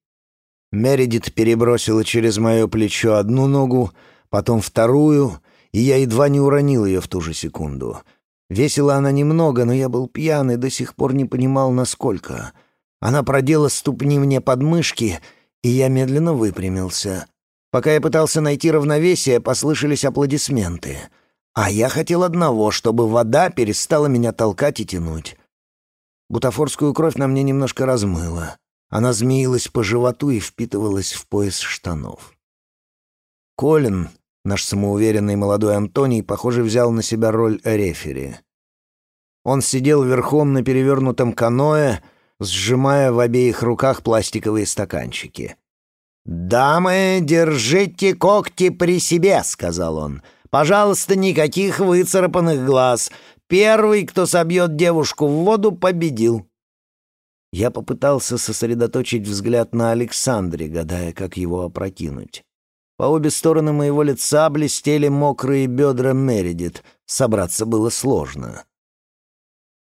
Мередит перебросила через мое плечо одну ногу, потом вторую, и я едва не уронил ее в ту же секунду. Весила она немного, но я был пьян и до сих пор не понимал, насколько. Она продела ступни мне под мышки, и я медленно выпрямился. Пока я пытался найти равновесие, послышались аплодисменты. А я хотел одного, чтобы вода перестала меня толкать и тянуть. Бутафорскую кровь на мне немножко размыла. Она змеилась по животу и впитывалась в пояс штанов. Колин, Наш самоуверенный молодой Антоний, похоже, взял на себя роль рефери. Он сидел верхом на перевернутом каное, сжимая в обеих руках пластиковые стаканчики. «Дамы, держите когти при себе», — сказал он. «Пожалуйста, никаких выцарапанных глаз. Первый, кто собьет девушку в воду, победил». Я попытался сосредоточить взгляд на Александре, гадая, как его опрокинуть. По обе стороны моего лица блестели мокрые бедра Мередит. Собраться было сложно.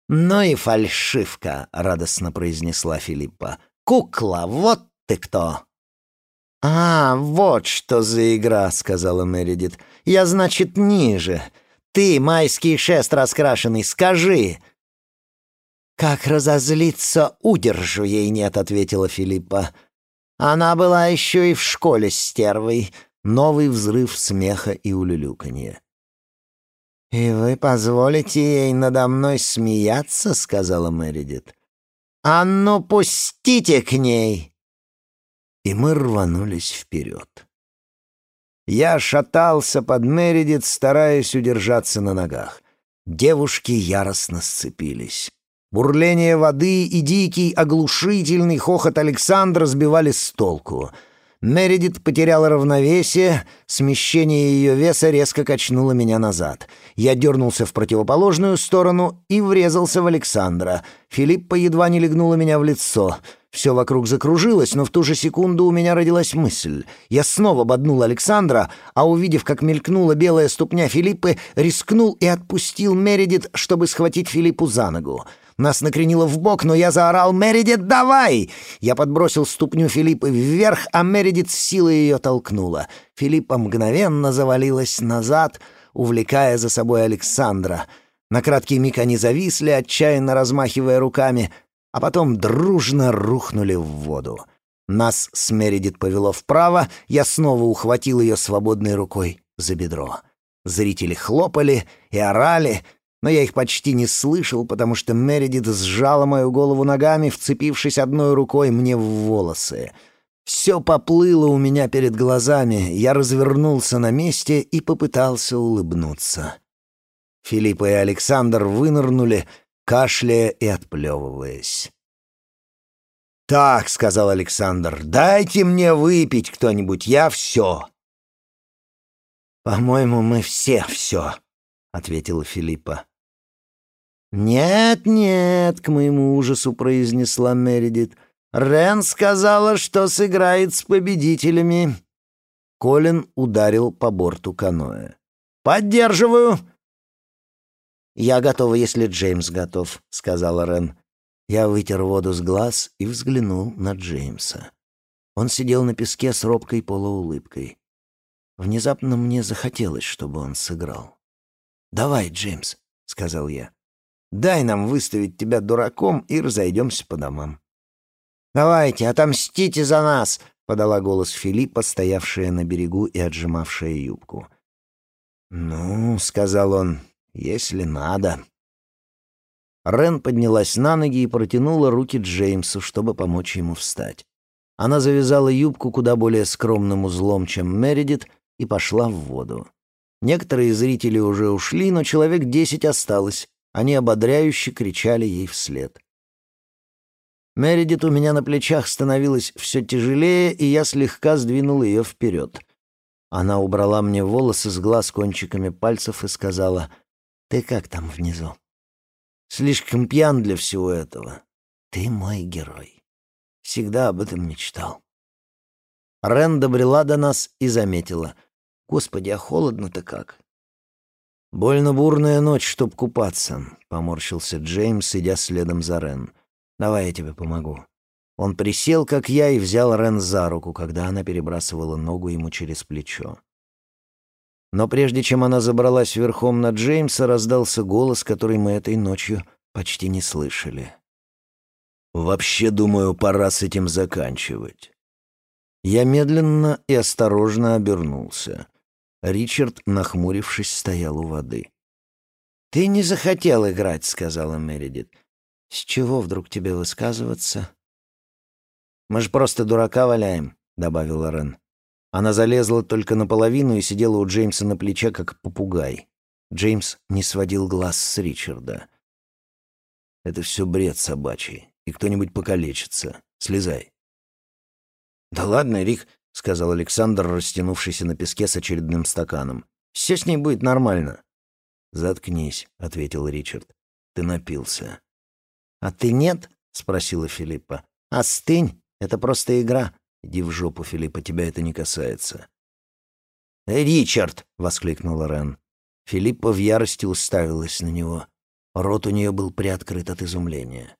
«Ну и фальшивка», — радостно произнесла Филиппа. «Кукла, вот ты кто!» «А, вот что за игра», — сказала Мередит. «Я, значит, ниже. Ты, майский шест раскрашенный, скажи!» «Как разозлиться, удержу ей нет», — ответила Филиппа. Она была еще и в школе стервой. Новый взрыв смеха и улюлюканья. «И вы позволите ей надо мной смеяться?» — сказала Мэридит. «А ну, пустите к ней!» И мы рванулись вперед. Я шатался под Мередит, стараясь удержаться на ногах. Девушки яростно сцепились. Бурление воды и дикий, оглушительный хохот Александра сбивали с толку. Мередит потеряла равновесие, смещение ее веса резко качнуло меня назад. Я дернулся в противоположную сторону и врезался в Александра. Филиппа едва не легнула меня в лицо. Все вокруг закружилось, но в ту же секунду у меня родилась мысль. Я снова боднул Александра, а увидев, как мелькнула белая ступня Филиппы, рискнул и отпустил Мередит, чтобы схватить Филиппу за ногу. Нас накренило в бок, но я заорал «Мередит, давай!» Я подбросил ступню Филиппа вверх, а Мередит с силой ее толкнула. Филиппа мгновенно завалилась назад, увлекая за собой Александра. На краткий миг они зависли, отчаянно размахивая руками, а потом дружно рухнули в воду. Нас с Мередит повело вправо, я снова ухватил ее свободной рукой за бедро. Зрители хлопали и орали, но я их почти не слышал, потому что Мередит сжала мою голову ногами, вцепившись одной рукой мне в волосы. Все поплыло у меня перед глазами, я развернулся на месте и попытался улыбнуться. Филипп и Александр вынырнули, кашляя и отплевываясь. «Так», — сказал Александр, — «дайте мне выпить кто-нибудь, я все». «По-моему, мы все все», — ответила Филиппа. «Нет-нет», — к моему ужасу произнесла Мередит. «Рен сказала, что сыграет с победителями». Колин ударил по борту каноэ. «Поддерживаю!» «Я готова, если Джеймс готов», — сказала Рен. Я вытер воду с глаз и взглянул на Джеймса. Он сидел на песке с робкой полуулыбкой. Внезапно мне захотелось, чтобы он сыграл. «Давай, Джеймс», — сказал я. Дай нам выставить тебя дураком и разойдемся по домам». «Давайте, отомстите за нас!» — подала голос Филиппа, стоявшая на берегу и отжимавшая юбку. «Ну, — сказал он, — если надо». Рен поднялась на ноги и протянула руки Джеймсу, чтобы помочь ему встать. Она завязала юбку куда более скромным узлом, чем Мередит, и пошла в воду. Некоторые зрители уже ушли, но человек десять осталось, они ободряюще кричали ей вслед. Мередит у меня на плечах становилась все тяжелее, и я слегка сдвинул ее вперед. Она убрала мне волосы с глаз кончиками пальцев и сказала, «Ты как там внизу?» «Слишком пьян для всего этого. Ты мой герой. Всегда об этом мечтал». Рен добрела до нас и заметила, «Господи, а холодно-то как!» «Больно бурная ночь, чтоб купаться», — поморщился Джеймс, идя следом за Рен. «Давай я тебе помогу». Он присел, как я, и взял Рен за руку, когда она перебрасывала ногу ему через плечо. Но прежде чем она забралась верхом на Джеймса, раздался голос, который мы этой ночью почти не слышали. «Вообще, думаю, пора с этим заканчивать». Я медленно и осторожно обернулся. Ричард, нахмурившись, стоял у воды. «Ты не захотел играть», — сказала Мередит. «С чего вдруг тебе высказываться?» «Мы же просто дурака валяем», — добавила Рен. Она залезла только наполовину и сидела у Джеймса на плече, как попугай. Джеймс не сводил глаз с Ричарда. «Это все бред собачий, и кто-нибудь покалечится. Слезай». «Да ладно, Рик, — сказал Александр, растянувшийся на песке с очередным стаканом. «Все с ней будет нормально». «Заткнись», — ответил Ричард. «Ты напился». «А ты нет?» — спросила Филиппа. «Остынь, это просто игра». «Иди в жопу, Филиппа, тебя это не касается». «Ричард!» — воскликнула Рен. Филиппа в ярости уставилась на него. Рот у нее был приоткрыт от изумления.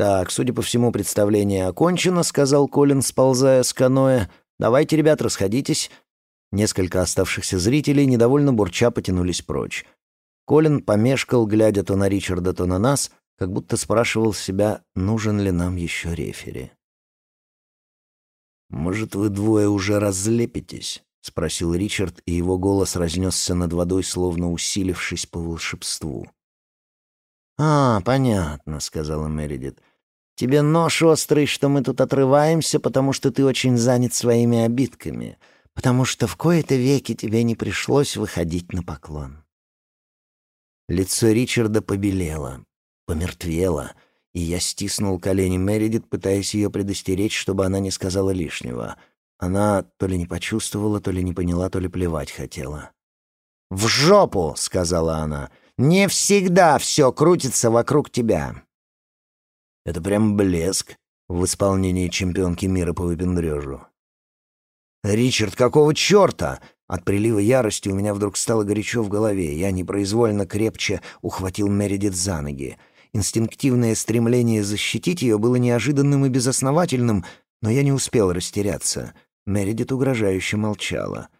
«Так, судя по всему, представление окончено», — сказал Колин, сползая с каноэ. «Давайте, ребят, расходитесь». Несколько оставшихся зрителей, недовольно бурча, потянулись прочь. Колин помешкал, глядя то на Ричарда, то на нас, как будто спрашивал себя, нужен ли нам еще рефери. «Может, вы двое уже разлепитесь?» — спросил Ричард, и его голос разнесся над водой, словно усилившись по волшебству. «А, понятно», — сказала Мередит. Тебе нож острый, что мы тут отрываемся, потому что ты очень занят своими обидками, потому что в кои-то веки тебе не пришлось выходить на поклон». Лицо Ричарда побелело, помертвело, и я стиснул колени Мередит, пытаясь ее предостеречь, чтобы она не сказала лишнего. Она то ли не почувствовала, то ли не поняла, то ли плевать хотела. «В жопу!» — сказала она. «Не всегда все крутится вокруг тебя. Это прям блеск в исполнении чемпионки мира по выпендрежу. «Ричард, какого черта?» От прилива ярости у меня вдруг стало горячо в голове. Я непроизвольно крепче ухватил Мередит за ноги. Инстинктивное стремление защитить ее было неожиданным и безосновательным, но я не успел растеряться. Мередит угрожающе молчала.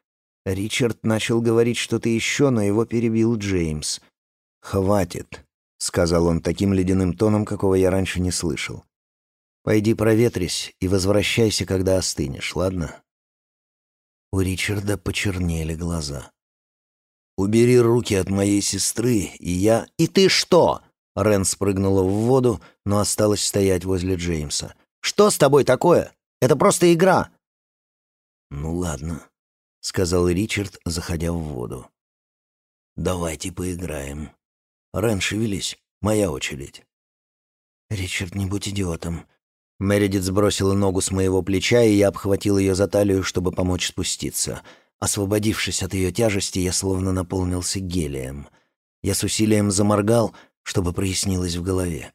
Ричард начал говорить что-то еще, но его перебил Джеймс. «Хватит. — сказал он таким ледяным тоном, какого я раньше не слышал. «Пойди проветрись и возвращайся, когда остынешь, ладно?» У Ричарда почернели глаза. «Убери руки от моей сестры, и я...» «И ты что?» Рен спрыгнула в воду, но осталась стоять возле Джеймса. «Что с тобой такое? Это просто игра!» «Ну ладно», — сказал Ричард, заходя в воду. «Давайте поиграем». Рен, шевелись. Моя очередь. Ричард, не будь идиотом. Мередит сбросила ногу с моего плеча, и я обхватил ее за талию, чтобы помочь спуститься. Освободившись от ее тяжести, я словно наполнился гелием. Я с усилием заморгал, чтобы прояснилось в голове.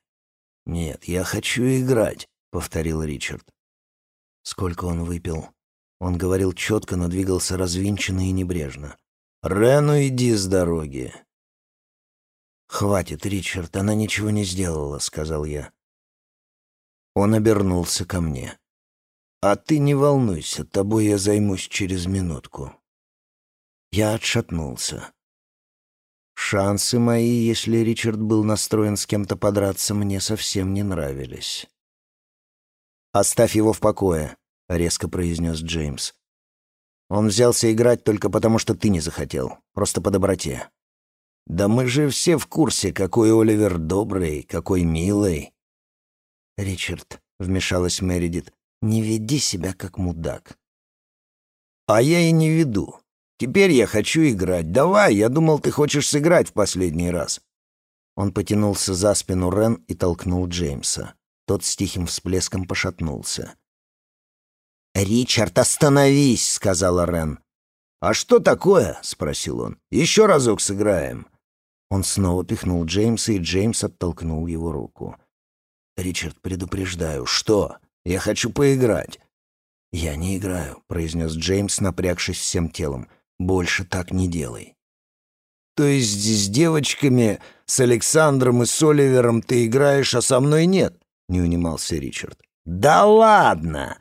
«Нет, я хочу играть», — повторил Ричард. Сколько он выпил? Он говорил четко, но двигался развинченно и небрежно. «Рену, иди с дороги!» «Хватит, Ричард, она ничего не сделала», — сказал я. Он обернулся ко мне. «А ты не волнуйся, тобой я займусь через минутку». Я отшатнулся. Шансы мои, если Ричард был настроен с кем-то подраться, мне совсем не нравились. «Оставь его в покое», — резко произнес Джеймс. «Он взялся играть только потому, что ты не захотел. Просто по доброте». «Да мы же все в курсе, какой Оливер добрый, какой милый». «Ричард», — вмешалась Мередит, — «не веди себя как мудак». «А я и не веду. Теперь я хочу играть. Давай, я думал, ты хочешь сыграть в последний раз». Он потянулся за спину Рен и толкнул Джеймса. Тот с тихим всплеском пошатнулся. «Ричард, остановись!» — сказала Рен. «А что такое?» — спросил он. «Еще разок сыграем». Он снова пихнул Джеймса, и Джеймс оттолкнул его руку. «Ричард, предупреждаю. Что? Я хочу поиграть». «Я не играю», — произнес Джеймс, напрягшись всем телом. Больше так не делай. То есть с девочками, с Александром и с Оливером ты играешь, а со мной нет? Не унимался Ричард. Да ладно!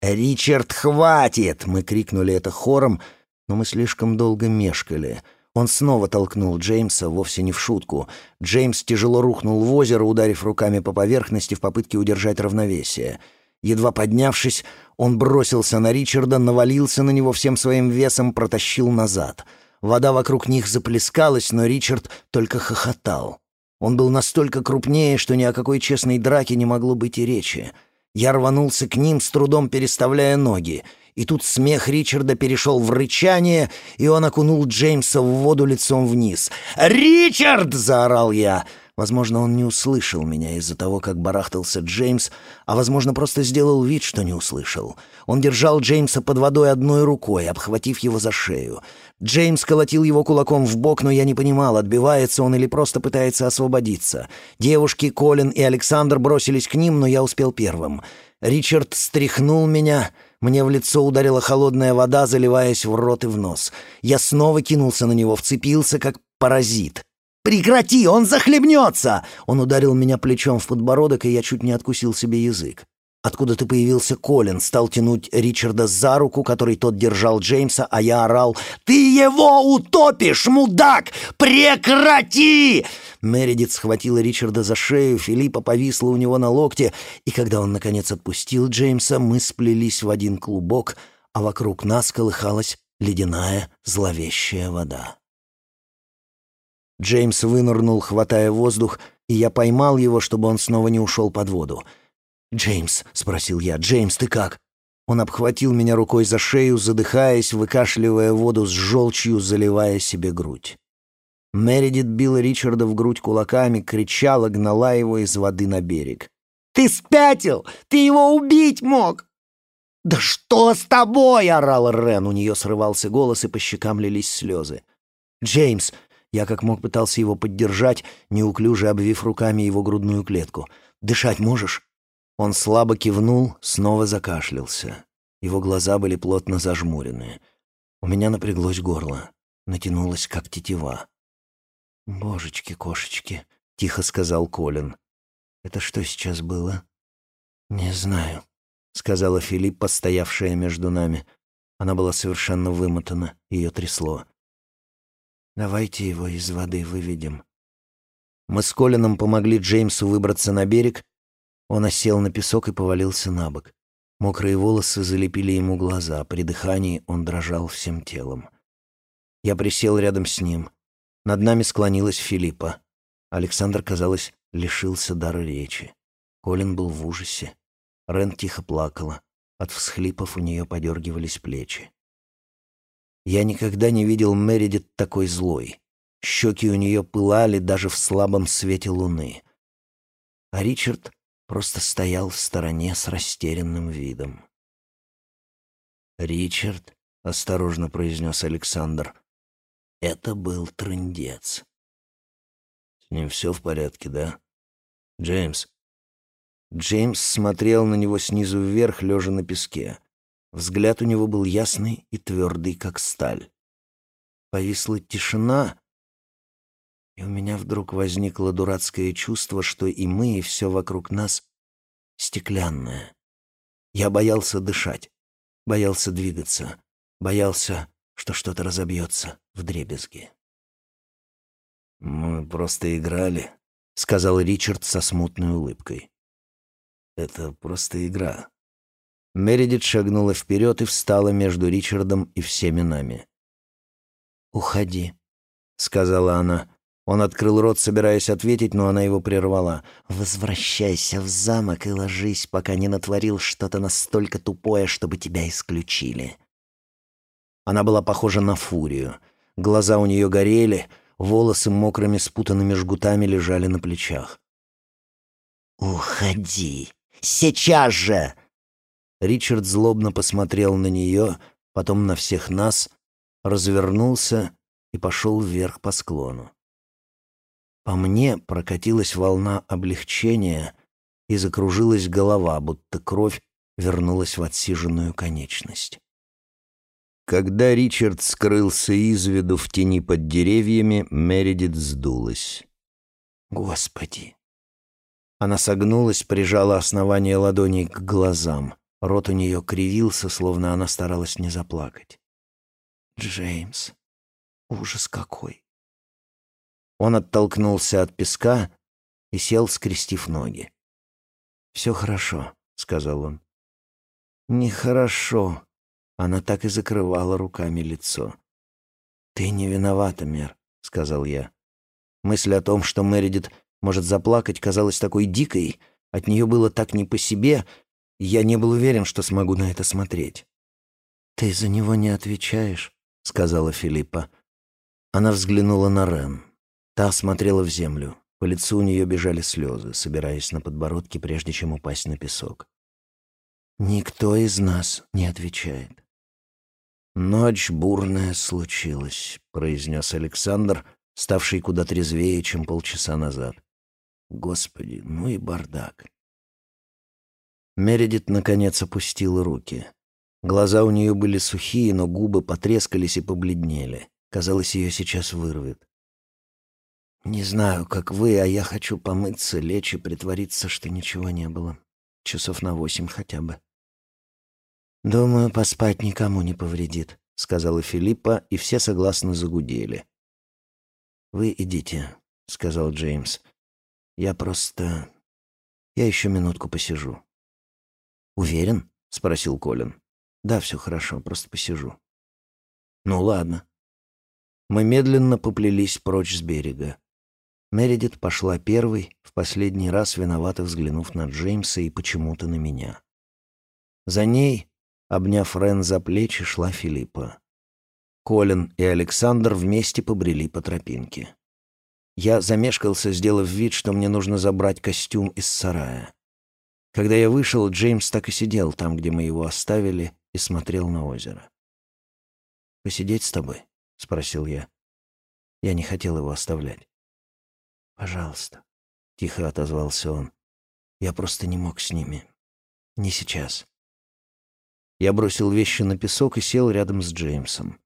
Ричард, хватит! Мы крикнули это хором, но мы слишком долго мешкали. Он снова толкнул Джеймса, вовсе не в шутку. Джеймс тяжело рухнул в озеро, ударив руками по поверхности в попытке удержать равновесие. Едва поднявшись, он бросился на Ричарда, навалился на него всем своим весом, протащил назад. Вода вокруг них заплескалась, но Ричард только хохотал. Он был настолько крупнее, что ни о какой честной драке не могло быть и речи. Я рванулся к ним, с трудом переставляя ноги. И тут смех Ричарда перешел в рычание, и он окунул Джеймса в воду лицом вниз. «Ричард!» — заорал я. Возможно, он не услышал меня из-за того, как барахтался Джеймс, а, возможно, просто сделал вид, что не услышал. Он держал Джеймса под водой одной рукой, обхватив его за шею. Джеймс колотил его кулаком в бок, но я не понимал, отбивается он или просто пытается освободиться. Девушки, Колин и Александр бросились к ним, но я успел первым. Ричард стряхнул меня... Мне в лицо ударила холодная вода, заливаясь в рот и в нос. Я снова кинулся на него, вцепился, как паразит. «Прекрати, он захлебнется!» Он ударил меня плечом в подбородок, и я чуть не откусил себе язык. Откуда-то появился Колин, стал тянуть Ричарда за руку, который тот держал Джеймса, а я орал «Ты его утопишь, мудак! Прекрати!» Мередит схватила Ричарда за шею, Филиппа повисла у него на локте, и когда он, наконец, отпустил Джеймса, мы сплелись в один клубок, а вокруг нас колыхалась ледяная зловещая вода. Джеймс вынырнул, хватая воздух, и я поймал его, чтобы он снова не ушел под воду. «Джеймс», — спросил я, — «Джеймс, ты как?» Он обхватил меня рукой за шею, задыхаясь, выкашливая воду с желчью, заливая себе грудь. Мередит била Ричарда в грудь кулаками, кричала, гнала его из воды на берег. «Ты спятил! Ты его убить мог!» «Да что с тобой?» — орал Рен. У нее срывался голос, и по щекам лились слезы. «Джеймс, я как мог пытался его поддержать, неуклюже обвив руками его грудную клетку. «Дышать можешь?» Он слабо кивнул, снова закашлялся. Его глаза были плотно зажмурены. У меня напряглось горло, натянулось, как тетива. «Божечки-кошечки», — тихо сказал Колин. «Это что сейчас было?» «Не знаю», — сказала Филиппа, стоявшая между нами. Она была совершенно вымотана, ее трясло. Давайте его из воды выведем. Мы с Колином помогли Джеймсу выбраться на берег. Он осел на песок и повалился на бок. Мокрые волосы залепили ему глаза. При дыхании он дрожал всем телом. Я присел рядом с ним. Над нами склонилась Филиппа. Александр, казалось, лишился дара речи. Колин был в ужасе. Рен тихо плакала. От всхлипов у нее подергивались плечи. Я никогда не видел Мередит такой злой. Щеки у нее пылали даже в слабом свете луны. А Ричард просто стоял в стороне с растерянным видом. «Ричард», — осторожно произнес Александр, — «это был трындец». «С ним все в порядке, да? Джеймс?» Джеймс смотрел на него снизу вверх, лежа на песке. Взгляд у него был ясный и твердый, как сталь. Повисла тишина, и у меня вдруг возникло дурацкое чувство, что и мы, и все вокруг нас стеклянное. Я боялся дышать, боялся двигаться, боялся, что что-то разобьется в дребезги. «Мы просто играли», — сказал Ричард со смутной улыбкой. «Это просто игра». Мередит шагнула вперед и встала между Ричардом и всеми нами. «Уходи», — сказала она. Он открыл рот, собираясь ответить, но она его прервала. «Возвращайся в замок и ложись, пока не натворил что-то настолько тупое, чтобы тебя исключили». Она была похожа на фурию. Глаза у нее горели, волосы мокрыми спутанными жгутами лежали на плечах. «Уходи! Сейчас же!» Ричард злобно посмотрел на нее, потом на всех нас, развернулся и пошел вверх по склону. По мне прокатилась волна облегчения и закружилась голова, будто кровь вернулась в отсиженную конечность. Когда Ричард скрылся из виду в тени под деревьями, Мередит сдулась. «Господи!» Она согнулась, прижала основание ладоней к глазам. Рот у нее кривился, словно она старалась не заплакать. «Джеймс, ужас какой!» Он оттолкнулся от песка и сел, скрестив ноги. «Все хорошо», — сказал он. «Нехорошо». Она так и закрывала руками лицо. «Ты не виновата, Мер», — сказал я. Мысль о том, что Мередит может заплакать, казалась такой дикой, от нее было так не по себе, я не был уверен, что смогу на это смотреть. «Ты за него не отвечаешь», — сказала Филиппа. Она взглянула на Рен. Та смотрела в землю. По лицу у нее бежали слезы, собираясь на подбородке, прежде чем упасть на песок. «Никто из нас не отвечает». «Ночь бурная случилась», — произнес Александр, ставший куда трезвее, чем полчаса назад. «Господи, ну и бардак». Мередит, наконец, опустила руки. Глаза у нее были сухие, но губы потрескались и побледнели. Казалось, ее сейчас вырвет. Не знаю, как вы, а я хочу помыться, лечь и притвориться, что ничего не было. Часов на восемь хотя бы. Думаю, поспать никому не повредит, сказала Филиппа, и все согласно загудели. Вы идите, сказал Джеймс. Я просто я еще минутку посижу. Уверен? спросил Колин. Да, все хорошо, просто посижу. Ну ладно. Мы медленно поплелись прочь с берега. Мередит пошла первой, в последний раз виновато взглянув на Джеймса и почему-то на меня. За ней, обняв Рен за плечи, шла Филиппа. Колин и Александр вместе побрели по тропинке. Я замешкался, сделав вид, что мне нужно забрать костюм из сарая. Когда я вышел, Джеймс так и сидел там, где мы его оставили, и смотрел на озеро. «Посидеть с тобой?» — спросил я. Я не хотел его оставлять. «Пожалуйста», — тихо отозвался он. «Я просто не мог с ними. Не сейчас». Я бросил вещи на песок и сел рядом с Джеймсом.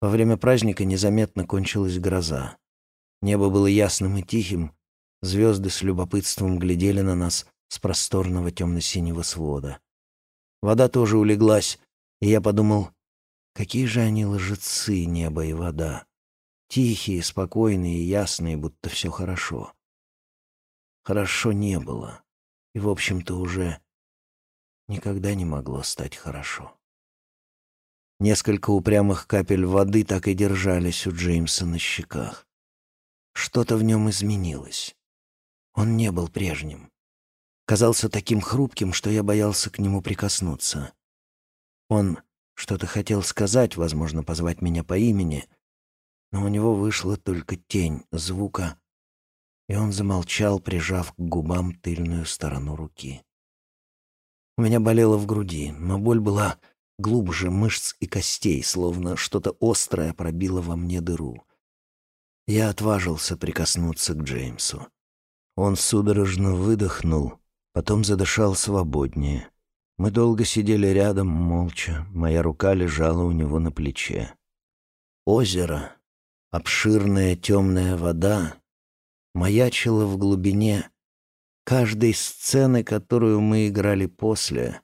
Во время праздника незаметно кончилась гроза. Небо было ясным и тихим, звезды с любопытством глядели на нас с просторного темно-синего свода. Вода тоже улеглась, и я подумал, какие же они лжецы, небо и вода. Тихие, спокойные ясные, будто все хорошо. Хорошо не было. И, в общем-то, уже никогда не могло стать хорошо. Несколько упрямых капель воды так и держались у Джеймса на щеках. Что-то в нем изменилось. Он не был прежним. Казался таким хрупким, что я боялся к нему прикоснуться. Он что-то хотел сказать, возможно, позвать меня по имени — но у него вышла только тень звука, И он замолчал, прижав к губам тыльную сторону руки. У меня болело в груди, но боль была глубже мышц и костей, словно что-то острое пробило во мне дыру. Я отважился прикоснуться к Джеймсу. Он судорожно выдохнул, потом задышал свободнее. Мы долго сидели рядом, молча. Моя рука лежала у него на плече. Озеро, обширная темная вода, маячила в глубине каждой сцены, которую мы играли после,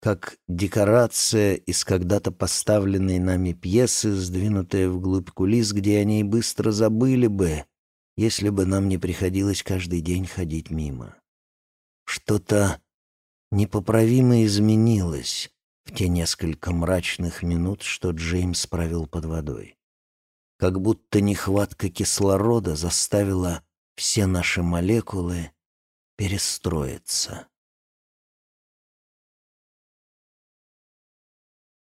как декорация из когда-то поставленной нами пьесы, сдвинутая вглубь кулис, где о ней быстро забыли бы, если бы нам не приходилось каждый день ходить мимо. Что-то непоправимо изменилось в те несколько мрачных минут, что Джеймс провел под водой. Как будто нехватка кислорода заставила все наши молекулы перестроиться.